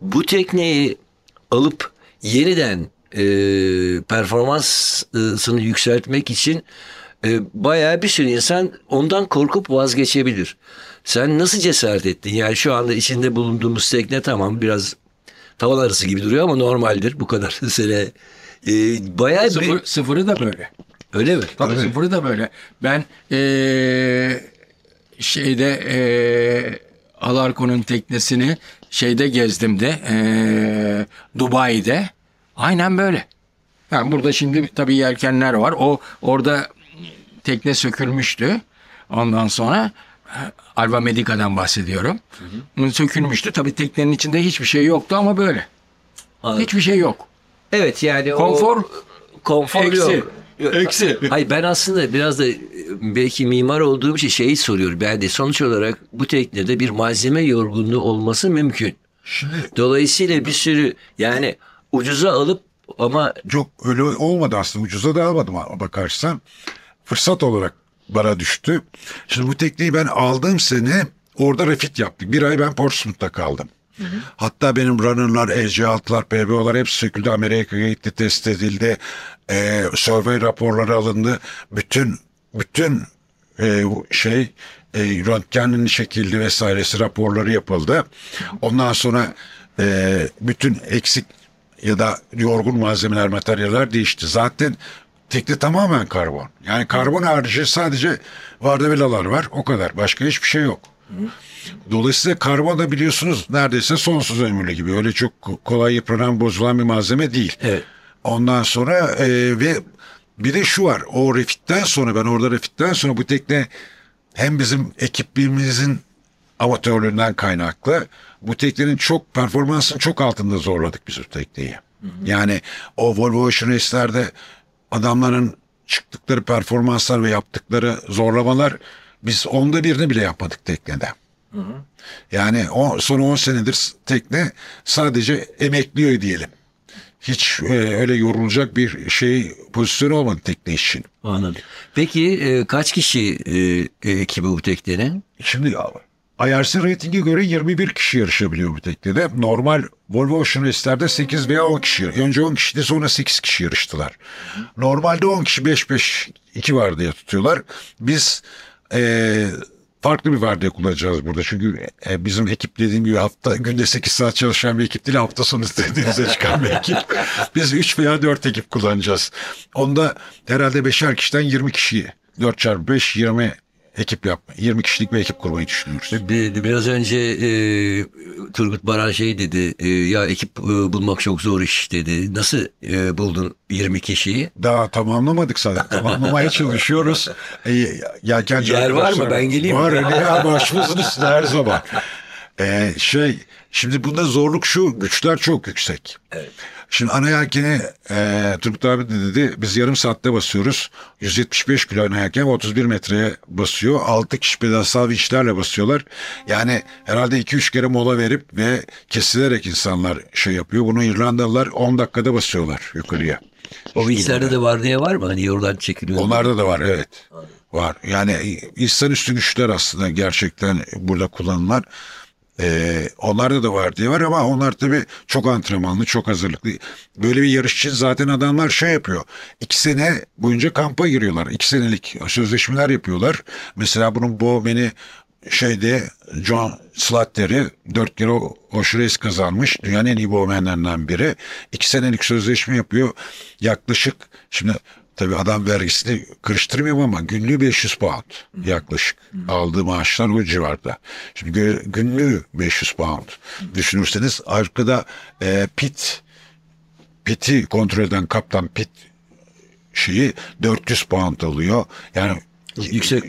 Bu tekneyi alıp yeniden e, performansını yükseltmek için e, bayağı bir sürü insan ondan korkup vazgeçebilir. Sen nasıl cesaret ettin? Yani şu anda içinde bulunduğumuz tekne tamam biraz tavan arası gibi duruyor ama normaldir bu kadar <laughs> sene. E, bayağı Sıfır, bir... sıfırı da böyle. Öyle mi? Tabii sıfırı da böyle. Ben eee, şeyde eee Alarko'nun teknesini şeyde gezdim de eee, Dubai'de. Aynen böyle. Yani burada şimdi tabii yelkenler var. O orada tekne sökülmüştü. Ondan sonra Alva Medica'dan bahsediyorum. Sökülmüştü. Tabii teknenin içinde hiçbir şey yoktu ama böyle. Anladım. Hiçbir şey yok. Evet yani Konfor o konfor eksi. yok. Eksi. Hayır ben aslında biraz da belki mimar olduğum için şeyi soruyorum. Ben de sonuç olarak bu teknede bir malzeme yorgunluğu olması mümkün. Şimdi Dolayısıyla bir sürü yani ucuza alıp ama Yok öyle olmadı aslında ucuza da almadım ama bakarsan. Fırsat olarak bana düştü. Şimdi bu tekneyi ben aldığım sene orada refit yaptık. Bir ay ben Portsmouth'ta kaldım. Hatta benim runner'lar, EC6'lar, PBO'lar hepsi söküldü. Amerika'ya gitti, test edildi. E, survey raporları alındı. Bütün bütün e, şey e, röntgenin çekildi vesairesi raporları yapıldı. Ondan sonra e, bütün eksik ya da yorgun malzemeler, materyaller değişti. Zaten tekne tamamen karbon. Yani karbon harici sadece vardavilalar var. O kadar. Başka hiçbir şey yok. Dolayısıyla karbon da biliyorsunuz neredeyse sonsuz ömürlü gibi. Öyle çok ko- kolay yıpranan, bozulan bir malzeme değil. Evet. Ondan sonra e, ve bir de şu var. O refitten sonra ben orada refitten sonra bu tekne hem bizim ekibimizin amatörlüğünden kaynaklı bu teknenin çok performansın çok altında zorladık biz bu tekneyi. Yani o Volvo Ocean Race'lerde adamların çıktıkları performanslar ve yaptıkları zorlamalar biz onda birini bile yapmadık teknede. Yani o, son 10 senedir tekne sadece emekliyor diyelim. Hiç e, öyle yorulacak bir şey pozisyonu olmadı tekne için. anladım. Peki e, kaç kişi e, ekibi bu teknenin? Şimdi IRC ratinge göre 21 kişi yarışabiliyor bu teknede. Normal Volvo Ocean Race'lerde 8 veya 10 kişi. Önce 10 kişiydi sonra 8 kişi yarıştılar. Normalde 10 kişi 5-5-2 var diye tutuyorlar. Biz eee, farklı bir vardiya kullanacağız burada. Çünkü e, bizim ekip dediğim gibi hafta günde 8 saat çalışan bir ekip değil hafta sonu denize çıkan bir ekip. <laughs> Biz 3 veya 4 ekip kullanacağız. Onda herhalde 5'er kişiden 20 kişiyi 4 çarpı 5 20 ekip yapma. 20 kişilik bir ekip kurmayı düşünüyoruz. Bir- Biraz önce e, Turgut Baran şey dedi e, ya ekip e, bulmak çok zor iş dedi. Nasıl e, buldun 20 kişiyi? Daha tamamlamadık zaten. <laughs> Tamamlamaya çalışıyoruz. E, yelkenci Yer var mı? Ben geleyim. Var ya başımızın üstünde her zaman. E, şey şimdi bunda zorluk şu güçler çok yüksek. Şimdi ana yelkeni e, Turgut abi de dedi biz yarım saatte basıyoruz. 175 kilo ana yelken ve 31 metreye basıyor. 6 kişi pedalsal vinçlerle basıyorlar. Yani herhalde 2-3 kere mola verip ve kesilerek insanlar şey yapıyor. Bunu İrlandalılar 10 dakikada basıyorlar yukarıya. O bilgisayarda da vardiya var mı? Hani oradan çekiliyor. Onlarda da var evet. Var. Yani insanüstü güçler aslında gerçekten burada kullanılan. Ee, onlarda da var diye var ama onlar tabii çok antrenmanlı, çok hazırlıklı. Böyle bir yarış için zaten adamlar şey yapıyor. İki sene boyunca kampa giriyorlar. İki senelik sözleşmeler yapıyorlar. Mesela bunun bu beni şeyde John Slattery dört kere Osh kazanmış. Dünyanın en iyi bowmenlerinden biri. İki senelik sözleşme yapıyor. Yaklaşık şimdi tabii adam vergisini karıştırmıyorum ama günlüğü 500 pound yaklaşık. Aldığı maaşlar o civarda. Şimdi günlüğü 500 pound. Düşünürseniz arkada e, pit piti kontrol eden kaptan pit şeyi 400 pound alıyor. Yani Yüksek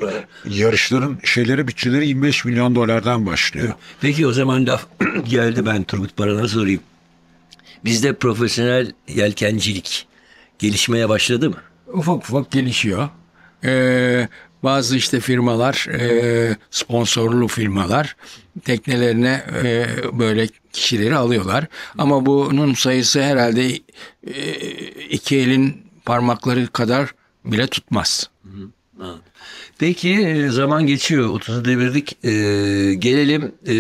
yarışların şeyleri bütçeleri 25 milyon dolardan başlıyor. Peki o zaman laf <clears throat> geldi ben Turgut Baran'a sorayım. Bizde profesyonel yelkencilik gelişmeye başladı mı? Ufak ufak gelişiyor. Ee, bazı işte firmalar, e, sponsorlu firmalar teknelerine e, böyle kişileri alıyorlar. Ama bunun sayısı herhalde e, iki elin parmakları kadar bile tutmaz. Peki e, zaman geçiyor. 30'u devirdik. Ee, gelelim e,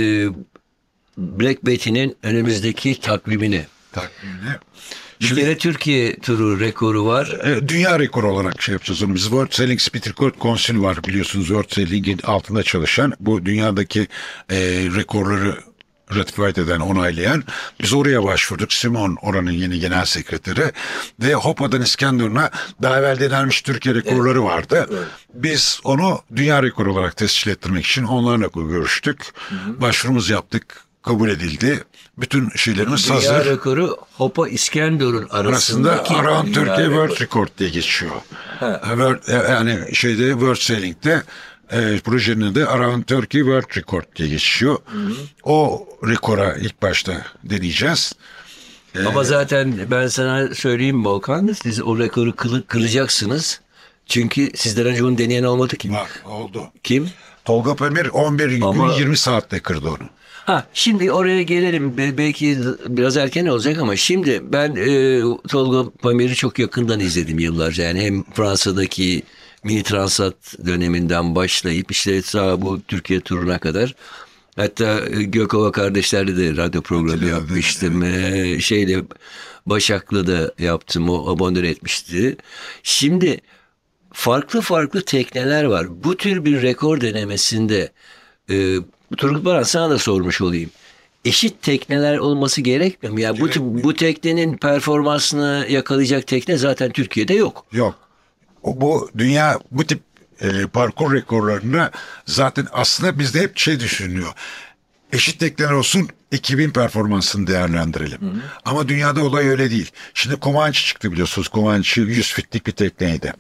Black Betty'nin önümüzdeki takvimine. Takvimine. Bir kere Türkiye turu rekoru var. E, dünya rekoru olarak şey yapacağız. Biz World Sailing Speed Record Council var biliyorsunuz World Sailing'in altında çalışan bu dünyadaki e, rekorları ratified eden, onaylayan. Biz oraya başvurduk. Simon oranın yeni genel sekreteri ve Hopa'dan İskenderun'a daha evvel denenmiş Türkiye rekorları vardı. Biz onu dünya rekoru olarak tescil ettirmek için onlarla görüştük. Başvurumuz yaptık. Kabul edildi. Bütün şeylerimiz Dünya hazır. rekoru Hopa İskenderun Arasında Around dünya Turkey rekoru. World Record diye geçiyor. World, e, yani şeyde World Sailing'de e, projenin de Around Turkey World Record diye geçiyor. O rekora ilk başta deneyeceğiz. Ama zaten ben sana söyleyeyim Volkan, siz o rekoru kılı- kıracaksınız. Çünkü sizden önce onu deneyen olmadı ki. Bak oldu. Kim? Tolga Pemir 11 gün Ama- 20 saatte kırdı onu. Ha şimdi oraya gelelim. Be- Belki biraz erken olacak ama şimdi ben e, Tolga Pamir'i çok yakından izledim yıllarca. Yani hem Fransa'daki mini transat döneminden başlayıp işte ta bu Türkiye turuna kadar. Hatta e, Gökova kardeşlerle de radyo programı Hatırladım, yapmıştım. E, şeyle Başak'la da yaptım. O abone etmişti. Şimdi farklı farklı tekneler var. Bu tür bir rekor denemesinde e, Turgut Baran sana da sormuş olayım. Eşit tekneler olması gerekmiyor mu? Yani bu, bu teknenin performansını yakalayacak tekne zaten Türkiye'de yok. Yok. O, bu dünya bu tip e, parkur rekorlarına zaten aslında bizde hep şey düşünülüyor. Eşit tekneler olsun ekibin performansını değerlendirelim. Ama dünyada olay öyle değil. Şimdi Comanche çıktı biliyorsunuz. Comanche 100 fitlik bir tekneydi.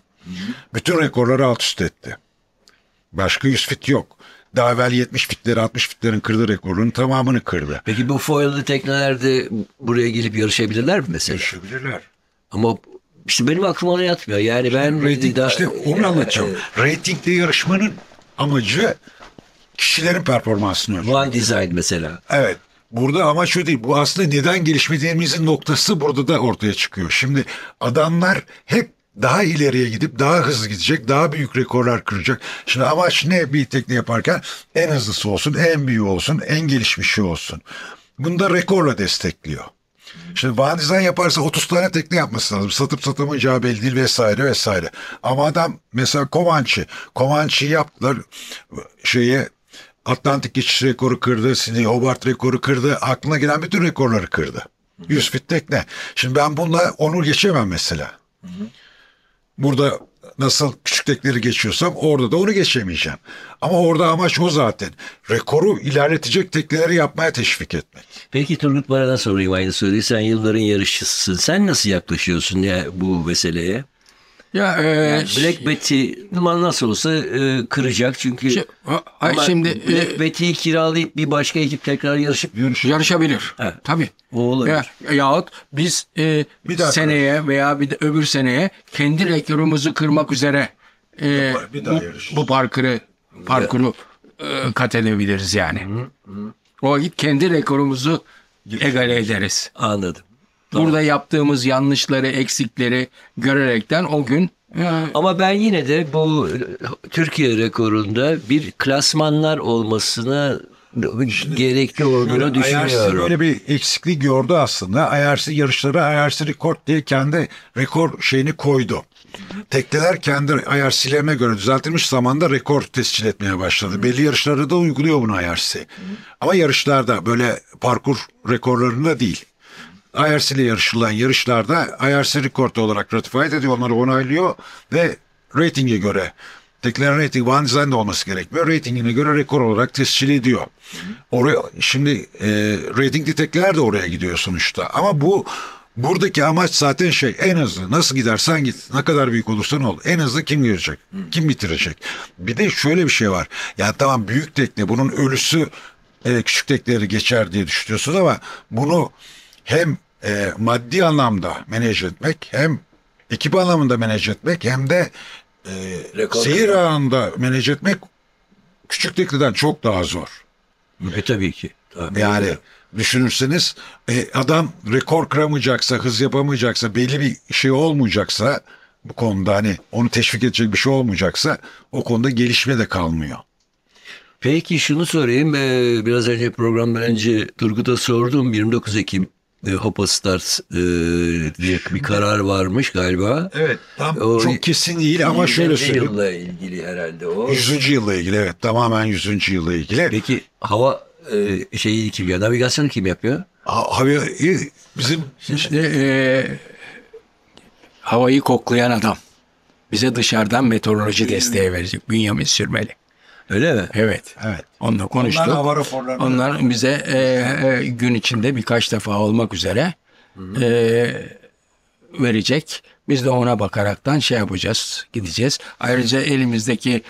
Bütün rekorları alt üst etti. Başka 100 fit yok. Daha evvel 70 fitleri 60 fitlerin kırdığı rekorların tamamını kırdı. Peki bu foil'lı tekneler de buraya gelip yarışabilirler mi mesela? Yaşayabilirler. Ama işte benim aklıma yatmıyor. Yani ben Rating, daha- işte onu anlatacağım. Ratingde yarışmanın amacı kişilerin performansını ölçmek. One Design mesela. Evet. Burada ama şu değil. Bu aslında neden gelişmediğimizin noktası burada da ortaya çıkıyor. Şimdi adamlar hep daha ileriye gidip daha hızlı gidecek, daha büyük rekorlar kıracak. Şimdi amaç ne bir tekne yaparken? En hızlısı olsun, en büyüğü olsun, en gelişmişi olsun. Bunu da rekorla destekliyor. Şimdi Van Design yaparsa 30 tane tekne yapması lazım. Satıp satamayacağı belli değil vesaire vesaire. Ama adam mesela Comanche. Comanche yaptılar şeye Atlantik geçiş rekoru kırdı. Sydney Hobart rekoru kırdı. Aklına gelen bütün rekorları kırdı. 100 fit tekne. Şimdi ben bununla onu geçemem mesela. Burada nasıl küçük tekleri geçiyorsam orada da onu geçemeyeceğim. Ama orada amaç o zaten. Rekoru ilerletecek tekneleri yapmaya teşvik etmek. Peki Turgut Baran'a sorayım aynı soruyu. Sen yılların yarışçısısın. Sen nasıl yaklaşıyorsun ya bu meseleye? Ya e, Black Betty nasıl olsa e, kıracak çünkü Şey, ay, Ama şimdi e, Black Betty'yi kiralayıp bir başka ekip tekrar yarışıp yarışabilir. Evet. Tabii. O olabilir. Ya, yahut biz e, Bir daha seneye veya bir de öbür seneye kendi rekorumuzu kırmak üzere e, Bir daha bu, bu parkuru parkuru e, kat edebiliriz yani. O vakit kendi rekorumuzu egale ederiz. anladım. Burada yaptığımız yanlışları, eksikleri görerekten o gün Ama ben yine de bu Türkiye rekorunda bir klasmanlar olmasına gerekli olduğunu düşünüyorum. böyle bir eksiklik gördü aslında. IRC yarışları IRC Record diye kendi rekor şeyini koydu. Tekneler kendi IRC'lerine göre düzeltilmiş zamanda rekor tescil etmeye başladı. Belli yarışlarda da uyguluyor bunu IRC. Ama yarışlarda böyle parkur rekorlarında değil. IRC ile yarışılan yarışlarda IRC rekord olarak ratified ediyor, onları onaylıyor ve ratinge göre tekrar rating Van Zyne olması gerekmiyor. Ratingine göre rekor olarak tescil ediyor. Oraya şimdi e, ratingli tekneler de oraya gidiyor sonuçta. Ama bu buradaki amaç zaten şey en hızlı nasıl gidersen git ne kadar büyük olursan ol en hızlı kim girecek kim bitirecek. Bir de şöyle bir şey var yani tamam büyük tekne bunun ölüsü e, küçük tekneleri geçer diye düşünüyorsunuz ama bunu hem e, maddi anlamda manage etmek hem ekip anlamında manage etmek hem de e, Rekor seyir anında manage etmek küçük tekneden çok daha zor. E tabii ki. Tabii. Yani düşünürseniz e, adam rekor kıramayacaksa, hız yapamayacaksa, belli bir şey olmayacaksa bu konuda hani onu teşvik edecek bir şey olmayacaksa o konuda gelişme de kalmıyor. Peki şunu sorayım. Ee, Biraz önce programdan önce Turgut'a sordum. 29 Ekim e, Hopa Stars e, diye bir karar varmış galiba. Evet. Tam O- çok kesin değil ama şöyle 20. söyleyeyim. yılla ilgili herhalde o. 100. yılla ilgili evet tamamen 100. yılla ilgili. Peki hava e, şeyi kim ya? Navigasyonu kim yapıyor? Ha, havayı bizim İşte e, havayı koklayan adam. Bize dışarıdan meteoroloji desteği verecek. Bünyamin Sürmeli. Öyle mi? Evet. evet. Onunla konuştuk. Onlar hava raporlarını- Onlar bize e, e, gün içinde birkaç defa olmak üzere e, verecek. Biz de ona bakaraktan şey yapacağız, gideceğiz. Ayrıca elimizdeki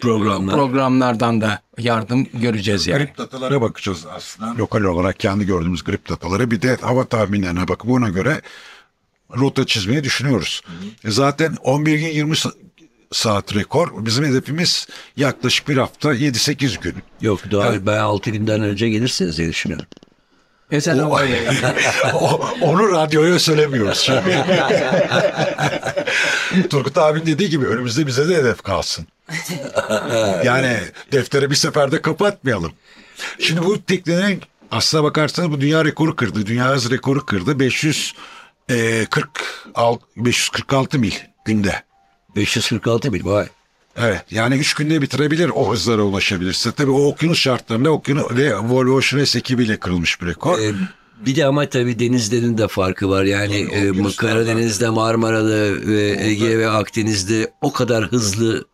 Programlar. programlardan da yardım göreceğiz yani. Grip datalara bakacağız aslında. Lokal olarak kendi gördüğümüz grip dataları bir de hava tahminlerine bakıp ona göre rota çizmeyi düşünüyoruz. E zaten 11 gün 20 sa- saat rekor. Bizim hedefimiz yaklaşık bir hafta 7-8 gün. Yok daha ben 6 günden önce gelirsiniz diye düşünüyorum. E sen havayı- <laughs> O- onu radyoya söylemiyoruz şimdi. <laughs> Turgut abinin dediği gibi önümüzde bize de hedef kalsın. yani deftere bir seferde kapatmayalım. Şimdi bu teknenin aslına bakarsanız bu dünya rekoru kırdı. Dünya hız rekoru kırdı. 546, 546 mil günde. 546 bin vay. Evet yani 3 günde bitirebilir o hızlara ulaşabilirse. Tabii o okyanus şartlarında okyanus ve Volvo Ocean S ekibiyle kırılmış bir rekor. Ee, bir de ama tabii denizlerin de farkı var. Yani e, Karadeniz'de, Marmara'da ve Ege ve Akdeniz'de o kadar hızlı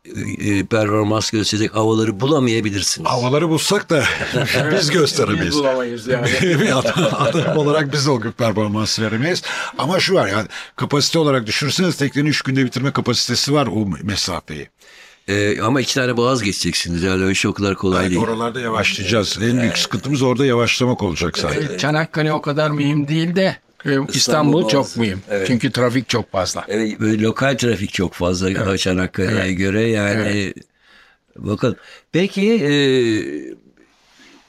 e, performans gösterecek havaları bulamayabilirsiniz. Havaları bulsak da <laughs> biz gösteremeyiz. bulamayız yani. <laughs> Adam, adam olarak biz de o performans veremeyiz. Ama şu var yani kapasite olarak düşünürseniz teknenin 3 günde bitirme kapasitesi var o mesafeyi. Ee, ama iki tane boğaz geçeceksiniz. Yani o iş o kadar kolay Yani değil. oralarda yavaşlayacağız. En büyük sıkıntımız orada yavaşlamak olacak zaten. Çanakkale o kadar mühim değil de e, İstanbul Boğazı. çok mühim. Evet. Çünkü trafik çok fazla. Evet, böyle lokal trafik çok fazla Çanakkale'ye göre yani bakalım. Peki e,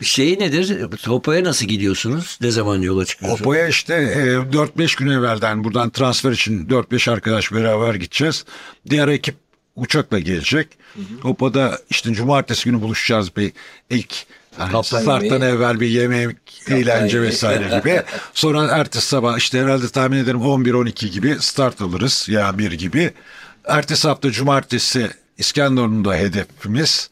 şey nedir? Topaya nasıl gidiyorsunuz? Ne zaman yola çıkıyorsunuz? Opo'ya işte e, 4-5 gün evvelden buradan transfer için 4-5 arkadaş beraber gideceğiz. Diğer ekip uçakla gelecek. Opo'da işte cumartesi günü buluşacağız bir ilk Kaptan starttan evvel bir yemek, eğlence yemeği. vesaire gibi. <laughs> Sonra ertesi sabah işte herhalde tahmin ederim 11-12 gibi start alırız ya bir gibi. Ertesi hafta cumartesi İskenderun'da hedefimiz.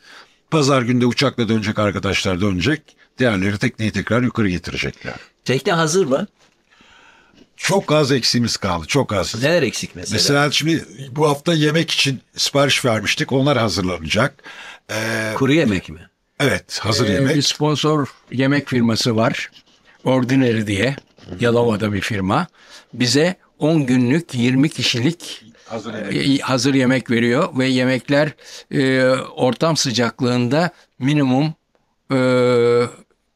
Pazar günde uçakla dönecek arkadaşlar dönecek. Diğerleri tekneyi tekrar yukarı getirecekler. Tekne hazır mı? Çok az eksiğimiz kaldı. Çok az. Neler eksik mesela? Mesela şimdi bu hafta yemek için sipariş vermiştik. Onlar hazırlanacak. Ee, Kuru yemek mi? evet hazır Ee, yemek. Bir sponsor yemek firması var. Ordinary diye. Yalova'da bir firma. Bize 10 günlük 20 kişilik Hazır e, hazır yemek veriyor ve yemekler e, ortam sıcaklığında minimum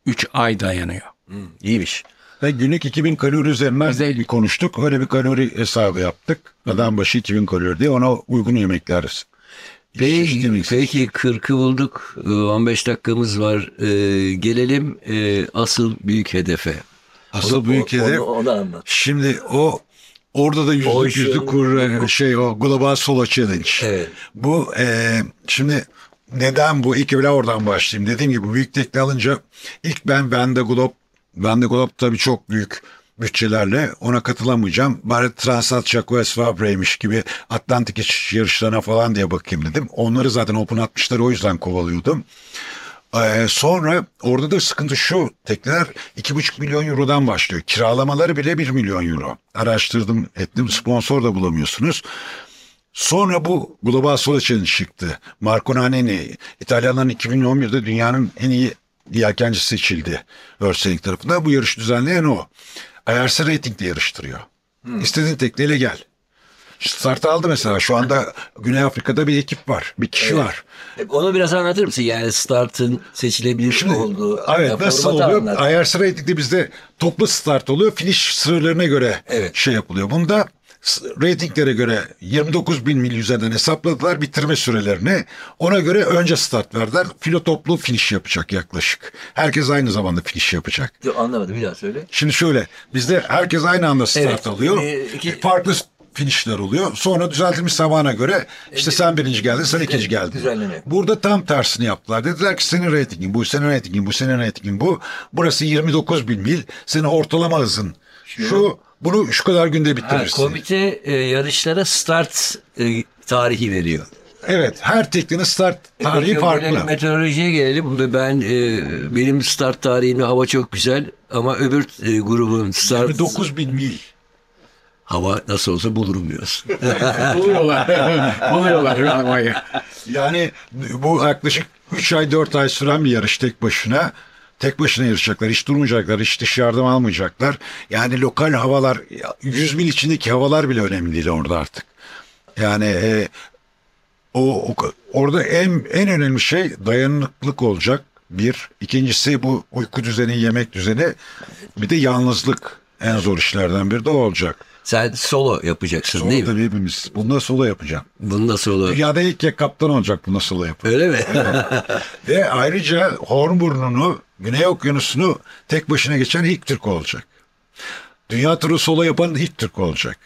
3 ay dayanıyor. İyiymiş. Ve günlük 2000 kalori üzerinden konuştuk. Öyle bir kalori hesabı yaptık. Adam başı 2000 kalori diye ona uygun yemekler. Peki, peki 40'ı bulduk. Ee, 15 dakikamız var. Ee, gelelim e, asıl büyük hedefe. Asıl Onu- büyük hedef Onu, onu anlat. Şimdi o Orada da yüzlük Ocean. yüzlük kur şey o Global Solo Challenge. Evet. Bu e, şimdi neden bu? İlk öyle oradan başlayayım. Dediğim gibi bu büyük tekne alınca ilk ben Vande Globe Vande Globe tabii çok büyük bütçelerle ona katılamayacağım. Bari Transat Jacques Fabre'ymiş gibi Atlantik iç yarışlarına falan diye bakayım dedim. Onları zaten Open 60'ları o yüzden kovalıyordum. Ee, sonra orada da sıkıntı şu tekneler 2,5 milyon eurodan başlıyor. Kiralamaları bile 1 milyon euro. Araştırdım ettim sponsor da bulamıyorsunuz. Sonra bu Global Solar Challenge çıktı. Marco Nanini İtalyanların 2011'de dünyanın en iyi yelkencisi seçildi. Sailing tarafından. Bu yarış düzenleyen o. IRC ratingle yarıştırıyor. İstediğin tekneyle gel. Start aldı mesela. Şu anda Güney Afrika'da bir ekip var. Bir kişi var. Onu biraz anlatır mısın? Yani startın seçilebilir mi olduğu? Evet nasıl oluyor? anlat. IRC ratingde bizde toplu start oluyor. Finish sıralarına göre Evet. şey yapılıyor. Bunda ratinglere göre 29 bin mil üzerinden hesapladılar bitirme sürelerini. Ona göre önce start verdiler. Filo toplu finish yapacak yaklaşık. Herkes aynı zamanda finish yapacak. Dur, Anlamadım bir daha söyle. Şimdi şöyle bizde herkes aynı anda start Evet. alıyor. Ee, iki- Farklı finishler oluyor. Sonra düzeltilmiş zamana göre işte sen birinci geldin sen ikinci geldin. düzenleme. Burada tam tersini yaptılar. Dediler ki senin ratingin bu, senin ratingin bu, senin ratingin bu. Burası 29 bin mil. Senin ortalama hızın. Şu, bunu şu kadar günde Ha, bitirirsin. komite e, yarışlara start e, tarihi veriyor. Evet her teknenin start tarihi Peki, farklı. meteorolojiye gelelim. Bunda ben e, benim start tarihimde hava çok güzel ama öbür e, grubun start 29 bin mil. hava nasıl olsa bulurum diyorsun. <laughs> Buluyorlar. <laughs> Buluyorlar havayı. Yani bu yaklaşık 3 ay 4 ay süren bir yarış tek başına. Tek başına yarışacaklar. Hiç durmayacaklar. Hiç dış yardım almayacaklar. Yani lokal havalar 100 mil içindeki havalar bile önemli değil orada artık. Yani e, o, o orada en en önemli şey dayanıklılık olacak. Bir. İkincisi bu uyku düzeni, yemek düzeni. Bir de yalnızlık. En zor işlerden biri de olacak. Sen solo yapacaksın Sonra değil mi? tabii hepimiz. Bunda solo yapacağım. Bunu da solo. Dünyada ilk kez kaptan olacak bunda solo yapın. Öyle mi? <laughs> Ve ayrıca Hornburnu'nu, Güney Okyanusu'nu tek başına geçen ilk Türk olacak. Dünya turu solo yapan ilk Türk olacak.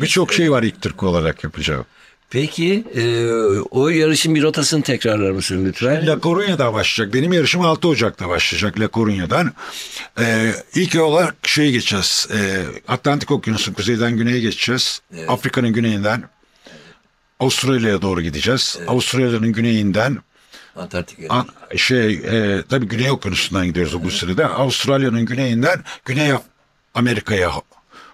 Birçok şey var ilk Türk olarak yapacağım. Peki e, o yarışın bir rotasını tekrarlar mısın lütfen? La Coruña'da başlayacak. Benim yarışım 6 Ocak'ta başlayacak La Coruña'dan. Ee, ilk olarak şey geçeceğiz. Ee, Atlantik Okyanusu'nun kuzeyden güneye geçeceğiz. Afrika'nın güneyinden Avustralya'ya doğru gideceğiz. Avustralya'nın güneyinden Antarktika. An- şey e, tabii Güney Okyanusu'ndan gidiyoruz bu sırada. Avustralya'nın güneyinden Güney Amerika'ya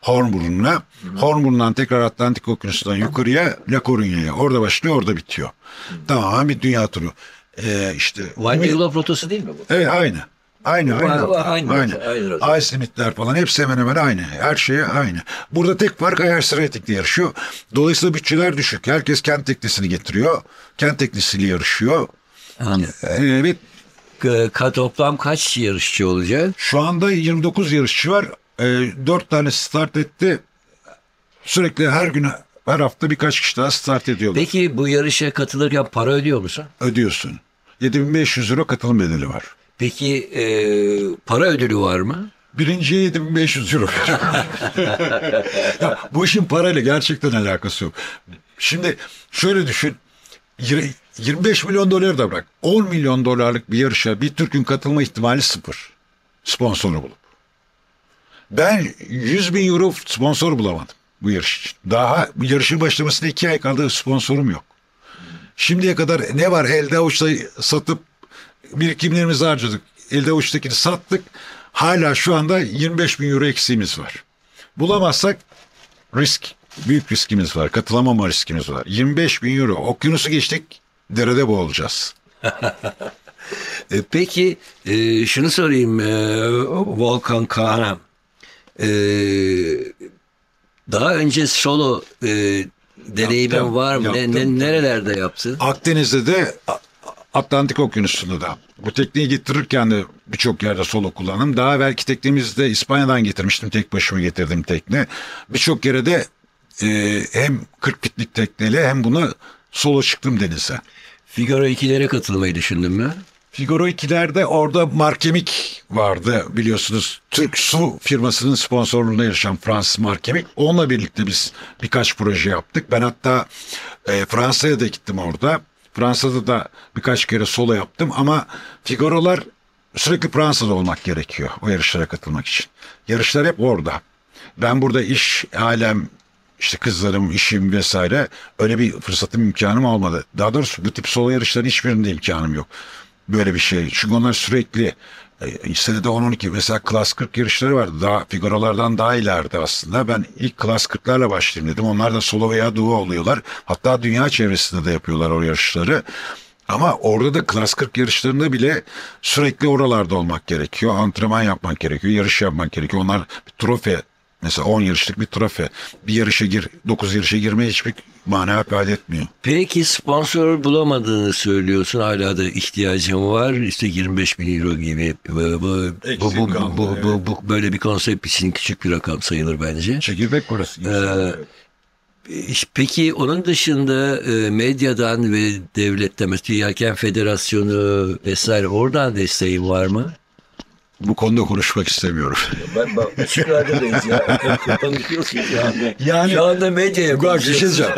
Hornburnu'na. Hornburnu'ndan tekrar Atlantik Okyanusu'ndan yukarıya La Coruña'ya. Orada başlıyor orada bitiyor. Tamamen bir dünya turu. E, işte Globe rotası değil mi bu? Evet aynı. Aynı, aynı. Aynı aynı. aynı. Ice limitler falan hepsi hemen hemen aynı. Her şey aynı. Burada tek fark IRC ratingle yarışıyor. Dolayısıyla bütçeler düşük. Herkes kent teknesini getiriyor. Kent teknesiyle yarışıyor. Anladım. Evet. Ka- toplam kaç yarışçı olacak? Şu anda 29 yarışçı var. E, 4 tane start etti. Sürekli her gün her hafta birkaç kişi daha start ediyorlar. Peki bu yarışa katılırken para ödüyor musun? Ödüyorsun. 7500 euro katılım bedeli var. Peki e, para ödülü var mı? Birinciye 7500 euro <laughs> ya, bu işin parayla gerçekten alakası yok. Şimdi şöyle düşün. Yir- 25 milyon dolar da bırak. 10 milyon dolarlık bir yarışa bir Türk'ün katılma ihtimali sıfır. Sponsoru bulup. Ben 100 bin euro sponsor bulamadım bu yarış için. Daha yarışın başlamasına iki ay kaldı sponsorum yok. Şimdiye kadar ne var elde avuçta satıp birikimlerimizi harcadık. Elde avuçtakini sattık. Hala şu anda 25 bin euro eksiğimiz var. Bulamazsak risk, büyük riskimiz var. Katılamama riskimiz var. 25 bin euro. Okyanusu geçtik, derede boğulacağız. <laughs> E, peki e, şunu sorayım e, Volkan Kaan'a. E, daha önce solo e, deneyimin Yaptım, var mı? Ne, yaptım. ne- nerelerde yaptın? Akdeniz'de de Atlantik Okyanusu'nda da. Bu tekneyi getirirken de birçok yerde solo kullandım. Daha belki teknemizi de İspanya'dan getirmiştim. Tek başıma getirdim tekne. Birçok yere de e, hem 40 fitlik tekneyle hem buna solo çıktım denize. Figaro 2'lere katılmayı düşündün mü? Figaro 2'lerde orada Markemik vardı biliyorsunuz. Türk Su firmasının sponsorluğunda yaşayan Fransız Markemik. Onunla birlikte biz birkaç proje yaptık. Ben hatta e, Fransa'ya da gittim orada. Fransa'da da birkaç kere solo yaptım ama Figaro'lar sürekli Fransa'da olmak gerekiyor o yarışlara katılmak için. Yarışlar hep orada. Ben burada iş, alem, işte kızlarım, işim vesaire öyle bir fırsatım, imkanım olmadı. Daha doğrusu bu tip solo yarışların hiçbirinde imkanım yok. Böyle bir şey. Çünkü onlar sürekli e, senede 10-12 mesela Klas 40 yarışları vardı. Daha Figaro'lardan daha ileride aslında. Ben ilk Klas 40'larla başlayayım dedim. Onlar da solo veya duo oluyorlar. Hatta dünya çevresinde de yapıyorlar o yarışları. Ama orada da klas 40 yarışlarında bile sürekli oralarda olmak gerekiyor. Antrenman yapmak gerekiyor, yarış yapmak gerekiyor. Onlar trofe mesela 10 yarışlık bir trofe. Bir yarışa gir, 9 yarışa girmeye hiçbir mana ifade etmiyor. Peki sponsor bulamadığını söylüyorsun. Hala da ihtiyacım var. İşte 25 bin euro gibi. Bu, bu, bu, bu, bu, bu, bu- böyle bir konsept için küçük bir rakam sayılır bence. Çekirdek parası. İş- Peki onun dışında e, medyadan ve devletten mesela Yelken Federasyonu vesaire oradan desteğin var mı? Bu konuda konuşmak istemiyorum. Ben, açık radyodayız ya. Konuşuyorsun şu anda. Yani- şu anda medyaya Bak bir şey diyeceğim.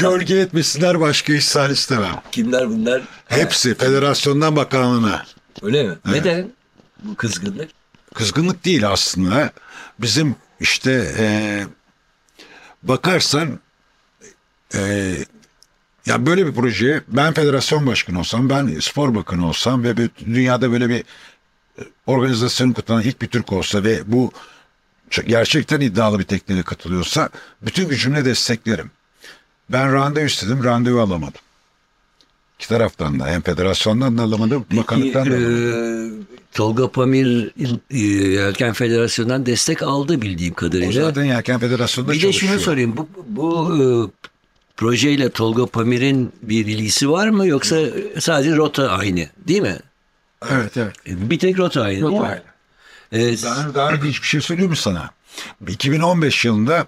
Gölge etmesinler başka ihsan istemem. Kimler bunlar? Hepsi federasyondan bakanlığına. Öyle mi? Neden bu kızgınlık? Kızgınlık değil aslında. Bizim işte e, bakarsan e, ya böyle bir projeye ben federasyon başkanı olsam, ben spor bakanı olsam ve dünyada böyle bir organizasyonu katılan ilk bir Türk olsa ve bu gerçekten iddialı bir tekniğe katılıyorsa bütün gücümle desteklerim. Ben randevu istedim, randevu alamadım. İki taraftan da hem federasyondan da alamadım, bakanlıktan da Peki, alamadım. e, Tolga Pamir e, Yelken Federasyonu'ndan destek aldı bildiğim O kadarıyla. zaten Yelken Federasyonu'nda Bir de çalışıyor. şunu sorayım. Bu, bu e, projeyle Tolga Pamir'in bir ilgisi var mı yoksa sadece rota aynı değil mi? Evet evet. E, Bir tek rota aynı. değil mi? Rota E, Daha, daha ilginç bir şey söyleyeyim mi sana? 2015 yılında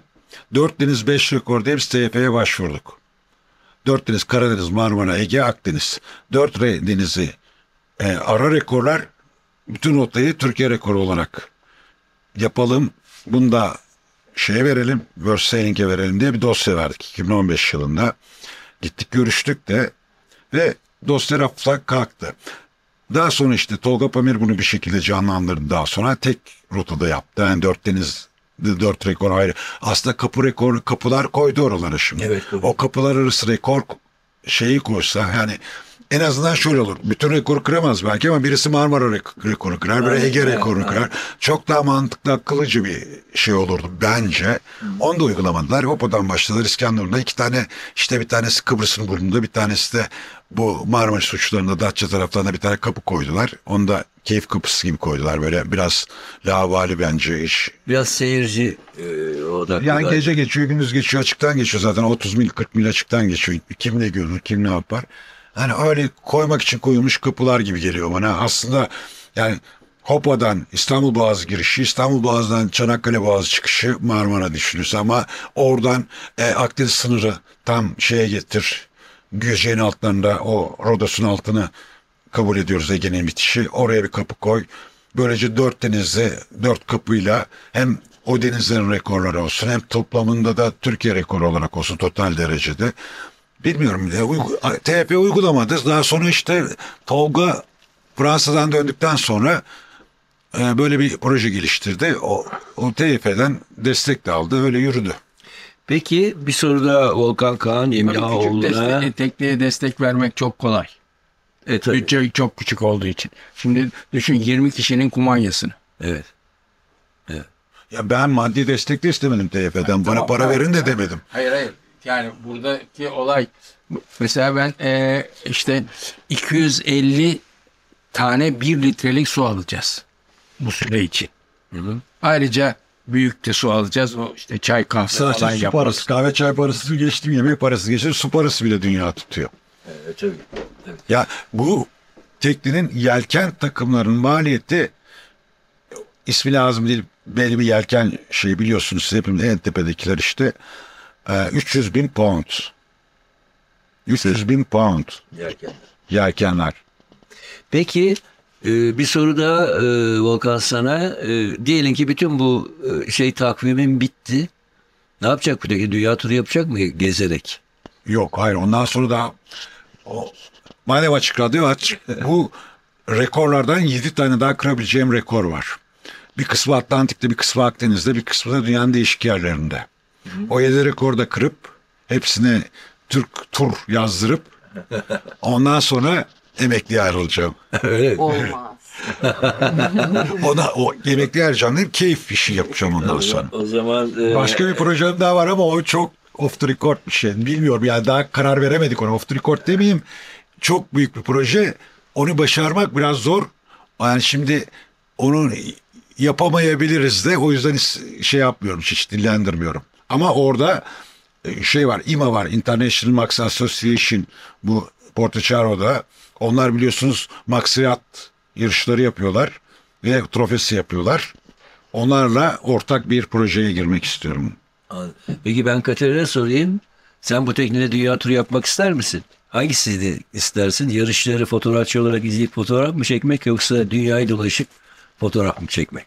4 deniz 5 rekor diye biz TYP'ye başvurduk. 4 deniz Karadeniz, Marmara, Ege, Akdeniz. 4 re- denizi e, ara rekorlar bütün rotayı Türkiye rekoru olarak yapalım. Bunu da şeye verelim, World Sailing'e verelim diye bir dosya verdik 2015 yılında. Gittik görüştük de ve dosya rafta kalktı. Daha sonra işte Tolga Pamir bunu bir şekilde canlandırdı. Daha sonra tek rotada yaptı. Yani dört deniz dört rekor ayrı. Aslında kapı rekoru kapılar koydu oralara şimdi. Evet, tabii. o kapılar arası rekor şeyi koysa yani en azından şöyle olur. Bütün rekoru kıramaz belki ama birisi Marmara rek- rekoru kırar, biri Ege rekorunu kırar. Çok daha mantıklı, akıllıcı bir şey olurdu bence. Onu da uygulamadılar. Hopo'dan başladılar. İskenderun'da iki tane işte bir tanesi Kıbrıs'ın burnunda bir tanesi de bu Marmaris uçlarında Datça taraflarında bir tane kapı koydular. Onu da keyif kapısı gibi koydular. Böyle biraz lavali bence iş. biraz seyirci e, odaklı. Yani gece geçiyor, gündüz geçiyor, açıktan geçiyor zaten. 30 mil, 40 mil açıktan geçiyor. Kim ne görür, kim ne yapar. Hani öyle koymak için koyulmuş kapılar gibi geliyor bana. Aslında yani Hopa'dan İstanbul Boğazı girişi, İstanbul Boğazı'dan Çanakkale Boğazı çıkışı Marmara düşünürse ama oradan e, Akdeniz sınırı tam şeye getir. Göceğin altlarında o Rodos'un altını kabul ediyoruz Ege'nin bitişi. Oraya bir kapı koy. Böylece dört denizde dört kapıyla hem o denizlerin rekorları olsun hem toplamında da Türkiye rekoru olarak olsun total derecede. Bilmiyorum ya uygu, TFF uygulamadı. Daha sonra işte Tolga Fransa'dan döndükten sonra e, böyle bir proje geliştirdi. O, o TFF'den destek de aldı. Öyle yürüdü. Peki bir soru da Volkan Küçük İmlaoğlu'na. destek, tekneye destek vermek çok kolay. E, tabii. Bütçe çok küçük olduğu için. Şimdi düşün 20 kişinin kumanyasını. Evet. Ya ben maddi destek de istemedim TFF'den. Bana tamam, para verin de demedim. Hayır hayır. Yani buradaki olay mesela ben eee, işte 250 tane 1 litrelik su alacağız bu süre için. Ayrıca büyük de su alacağız. O işte çay kahve Sadece falan su yaparız. parası, kahve çay parası geçtim, yemek parası geçtim, su parası bile dünya tutuyor. Evet, tabii. Ya bu teknenin yelken takımlarının maliyeti ismi lazım değil. Belli bir yelken şey biliyorsunuz siz hepimiz en tepedekiler işte e, 300 bin pound. 300 bin pound Yerken. yelkenler. Peki Ee, bir soru daha e, Volkan sana. Ee, diyelim ki bütün bu e, şey takvimin bitti. Ne yapacak bu? Dünya turu yapacak mı gezerek? Yok hayır ondan sonra da o, madem açık radyo aç bu rekorlardan 7 tane daha kırabileceğim rekor var. Bir kısmı Atlantik'te bir kısmı Akdeniz'de bir kısmı da dünyanın değişik yerlerinde. O 7 rekoru da kırıp hepsine Türk tur yazdırıp ondan sonra emekliye ayrılacağım. <laughs> Öyle? Olmaz. <laughs> Ona o emekli ayrılacağım deyip keyif işi yapacağım ondan sonra. O zaman e, Başka bir projem daha var ama o çok off the record bir şey. Bilmiyorum yani daha karar veremedik ona. Off the record demeyeyim. Çok büyük bir proje. Onu başarmak biraz zor. Yani şimdi onu yapamayabiliriz de o yüzden şey yapmıyorum. Hiç dillendirmiyorum. Ama orada e, şey var. IMA var. International Max Association. Bu Portocharo'da. Onlar biliyorsunuz maksiyat yarışları yapıyorlar. Ve trofesi yapıyorlar. Onlarla ortak bir projeye girmek istiyorum. Peki ben Katerina'ya sorayım. Sen bu tekneyle dünya turu yapmak ister misin? Hangisini istersin? Yarışları fotoğrafçı olarak izleyip fotoğraf mı çekmek yoksa dünyayı dolaşıp fotoğraf mı çekmek?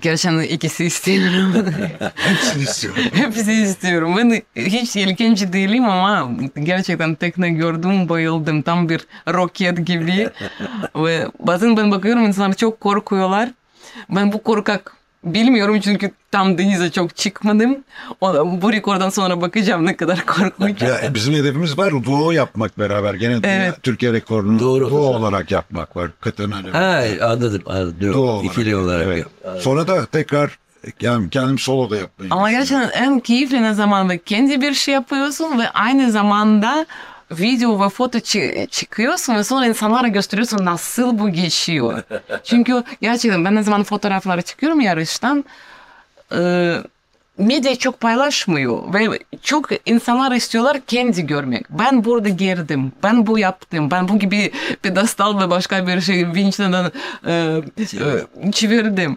Gerçekten ikisi <laughs> istiyorum. Hepsini istiyorum. Hepsi istiyorum. Ben hiç ilginç değilim ama gerçekten tekne gördüm bayıldım. Tam bir roket gibi. <laughs> Ve bazen ben bakıyorum insanlar çok korkuyorlar. Ben bu korkak bilmiyorum çünkü tam denize çok çıkmadım. O, bu rekordan sonra bakacağım ne kadar korkunç. Ya, bizim hedefimiz var duo yapmak beraber. Gene Evet. Türkiye rekorunu Doğru. duo olarak yapmak var. Katana'yla. Ha anladım. anladım. Duo olarak. İkili olarak. Evet. Sonra da tekrar yani kendim solo da yapmayı Ama gerçekten en keyifli ne zaman ve kendi bir şey yapıyorsun ve aynı zamanda video ve foto çı- çıkıyorsun ve sonra insanlara gösteriyorsun nasıl bu geçiyor. <laughs> Çünkü gerçekten ben ne zaman fotoğrafları çıkıyorum yarıştan e, medya çok paylaşmıyor ve çok insanlar istiyorlar kendi görmek. Ben burada girdim, ben bu yaptım, ben bu gibi pedestal ve başka bir şey vinçten e, e, çevirdim.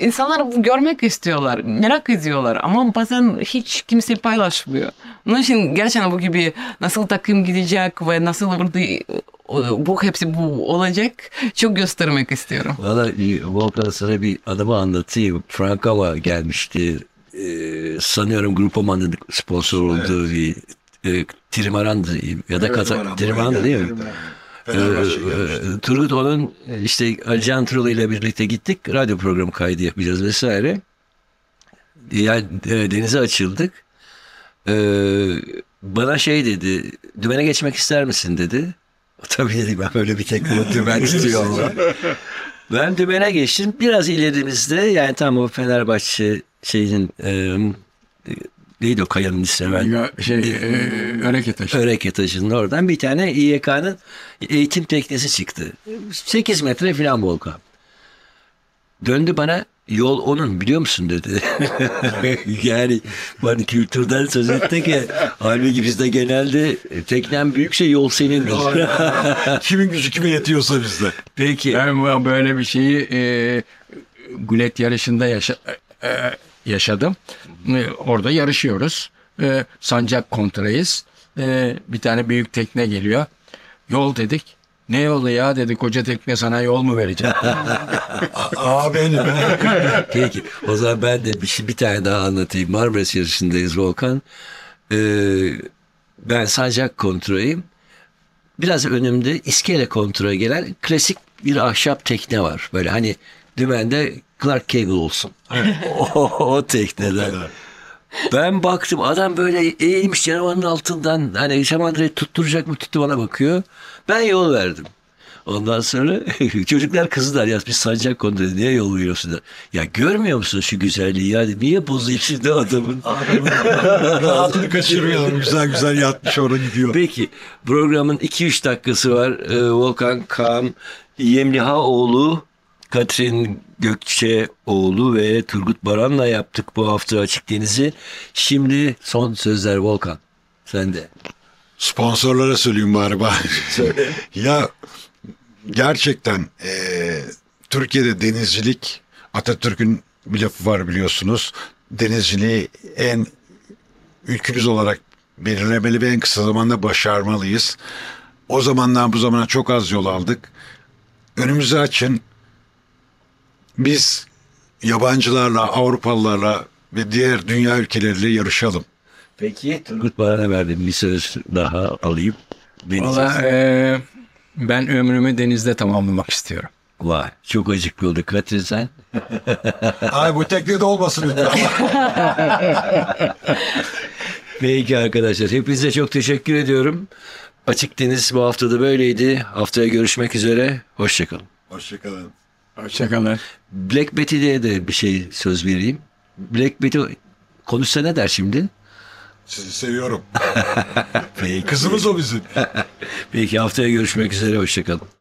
İnsanlar bu görmek istiyorlar, merak ediyorlar ama bazen hiç kimse paylaşmıyor. Onun için gerçekten bu gibi nasıl takım gidecek ve nasıl burada e, bu hepsi bu olacak çok göstermek istiyorum. Valla e, Volkan sana bir adamı anlatayım. Frankava gelmişti. Ee, sanıyorum Grupoman'ın sponsor olduğu bir e, Trimaran'dı ya da Evet, Kata, Trimaran, Trimaran'dı değil mi? Gelmişti. E, Turgut onun e, işte Can Turalı ile birlikte gittik. Radyo programı kaydı yapacağız vesaire. Yani e, denize açıldık. Ee, bana şey dedi. Dümene geçmek ister misin dedi. <laughs> Tabii dedim ben böyle bir tekne dümen istiyorum. <laughs> Ben dümene geçtim. Biraz ilerimizde yani tam o Fenerbahçe şeyin e, neydi o kayanın ismi ben? Ya, şey, e, örek taşı. Örek etajının oradan bir tane İYK'nın eğitim teknesi çıktı. 8 metre falan volkan. Döndü bana yol onun biliyor musun dedi. <laughs> yani bana kültürden söz ettik ya. Halbuki bizde genelde teknen büyükse yol senindir. <laughs> Kimin gücü kime yetiyorsa bizde. Peki. Ben böyle bir şeyi e, gulet yarışında yaşa, e, yaşadım. E, orada yarışıyoruz. E, sancak kontrayız. E, bir tane büyük tekne geliyor. Yol dedik. Ne yolu ya dedi koca tekne sana yol mu verecek? <laughs> Aa benim. <laughs> Peki. O zaman ben de bir, şey, bir tane daha anlatayım. Marmaris yarışındayız Volkan. Ee, ben sancak kontrolüyüm. Biraz önümde iskele kontrole gelen klasik bir ahşap tekne var. Böyle hani dümende Clark Cable olsun. o, <laughs> o tekneden. Ben baktım adam böyle eğilmiş canavarın altından hani şamandırayı tutturacak mı tuttu bana bakıyor. Ben yol verdim. Ondan sonra <laughs> çocuklar kızdılar ya biz sancak kontrolü niye yol veriyorsun? Ya görmüyor musun şu güzelliği yani niye bozu içinde adamın? <laughs> Rahatını kaçırmayalım. Güzel güzel yatmış orada gidiyor. Peki programın 2-3 dakikası var. Ee, Volkan Kam, Yemlihaoğlu, Katrin Gökçeoğlu ve Turgut Baran'la yaptık bu hafta Açık Deniz'i. Şimdi son sözler Volkan. Sen de. Sponsorlara söyleyeyim bari bari. <laughs> ya gerçekten eee, Türkiye'de denizcilik Atatürk'ün bir lafı var biliyorsunuz. Denizciliği en ülkümüz olarak belirlemeli ve en kısa zamanda başarmalıyız. O zamandan bu zamana çok az yol aldık. önümüzü açın. Biz yabancılarla, Avrupalılarla ve diğer dünya ülkeleriyle yarışalım. Peki Turgut bana verdim bir söz daha alayım. Valla e, ben ömrümü denizde tamamlamak istiyorum. Vay çok acıklı Katrin sen. <laughs> Ay bu teknede olmasın lütfen. <laughs> Peki arkadaşlar hepinize çok teşekkür ediyorum. Açık Deniz bu hafta da böyleydi. Haftaya görüşmek üzere. Hoşçakalın. Hoşçakalın. Hoşçakalın. Black Betty'de de bir şey söz vereyim. Black Betty konuşsa ne der şimdi? Sizi seviyorum. <laughs> Peki, Kızımız o bizim. <laughs> Peki haftaya görüşmek üzere. Hoşçakalın.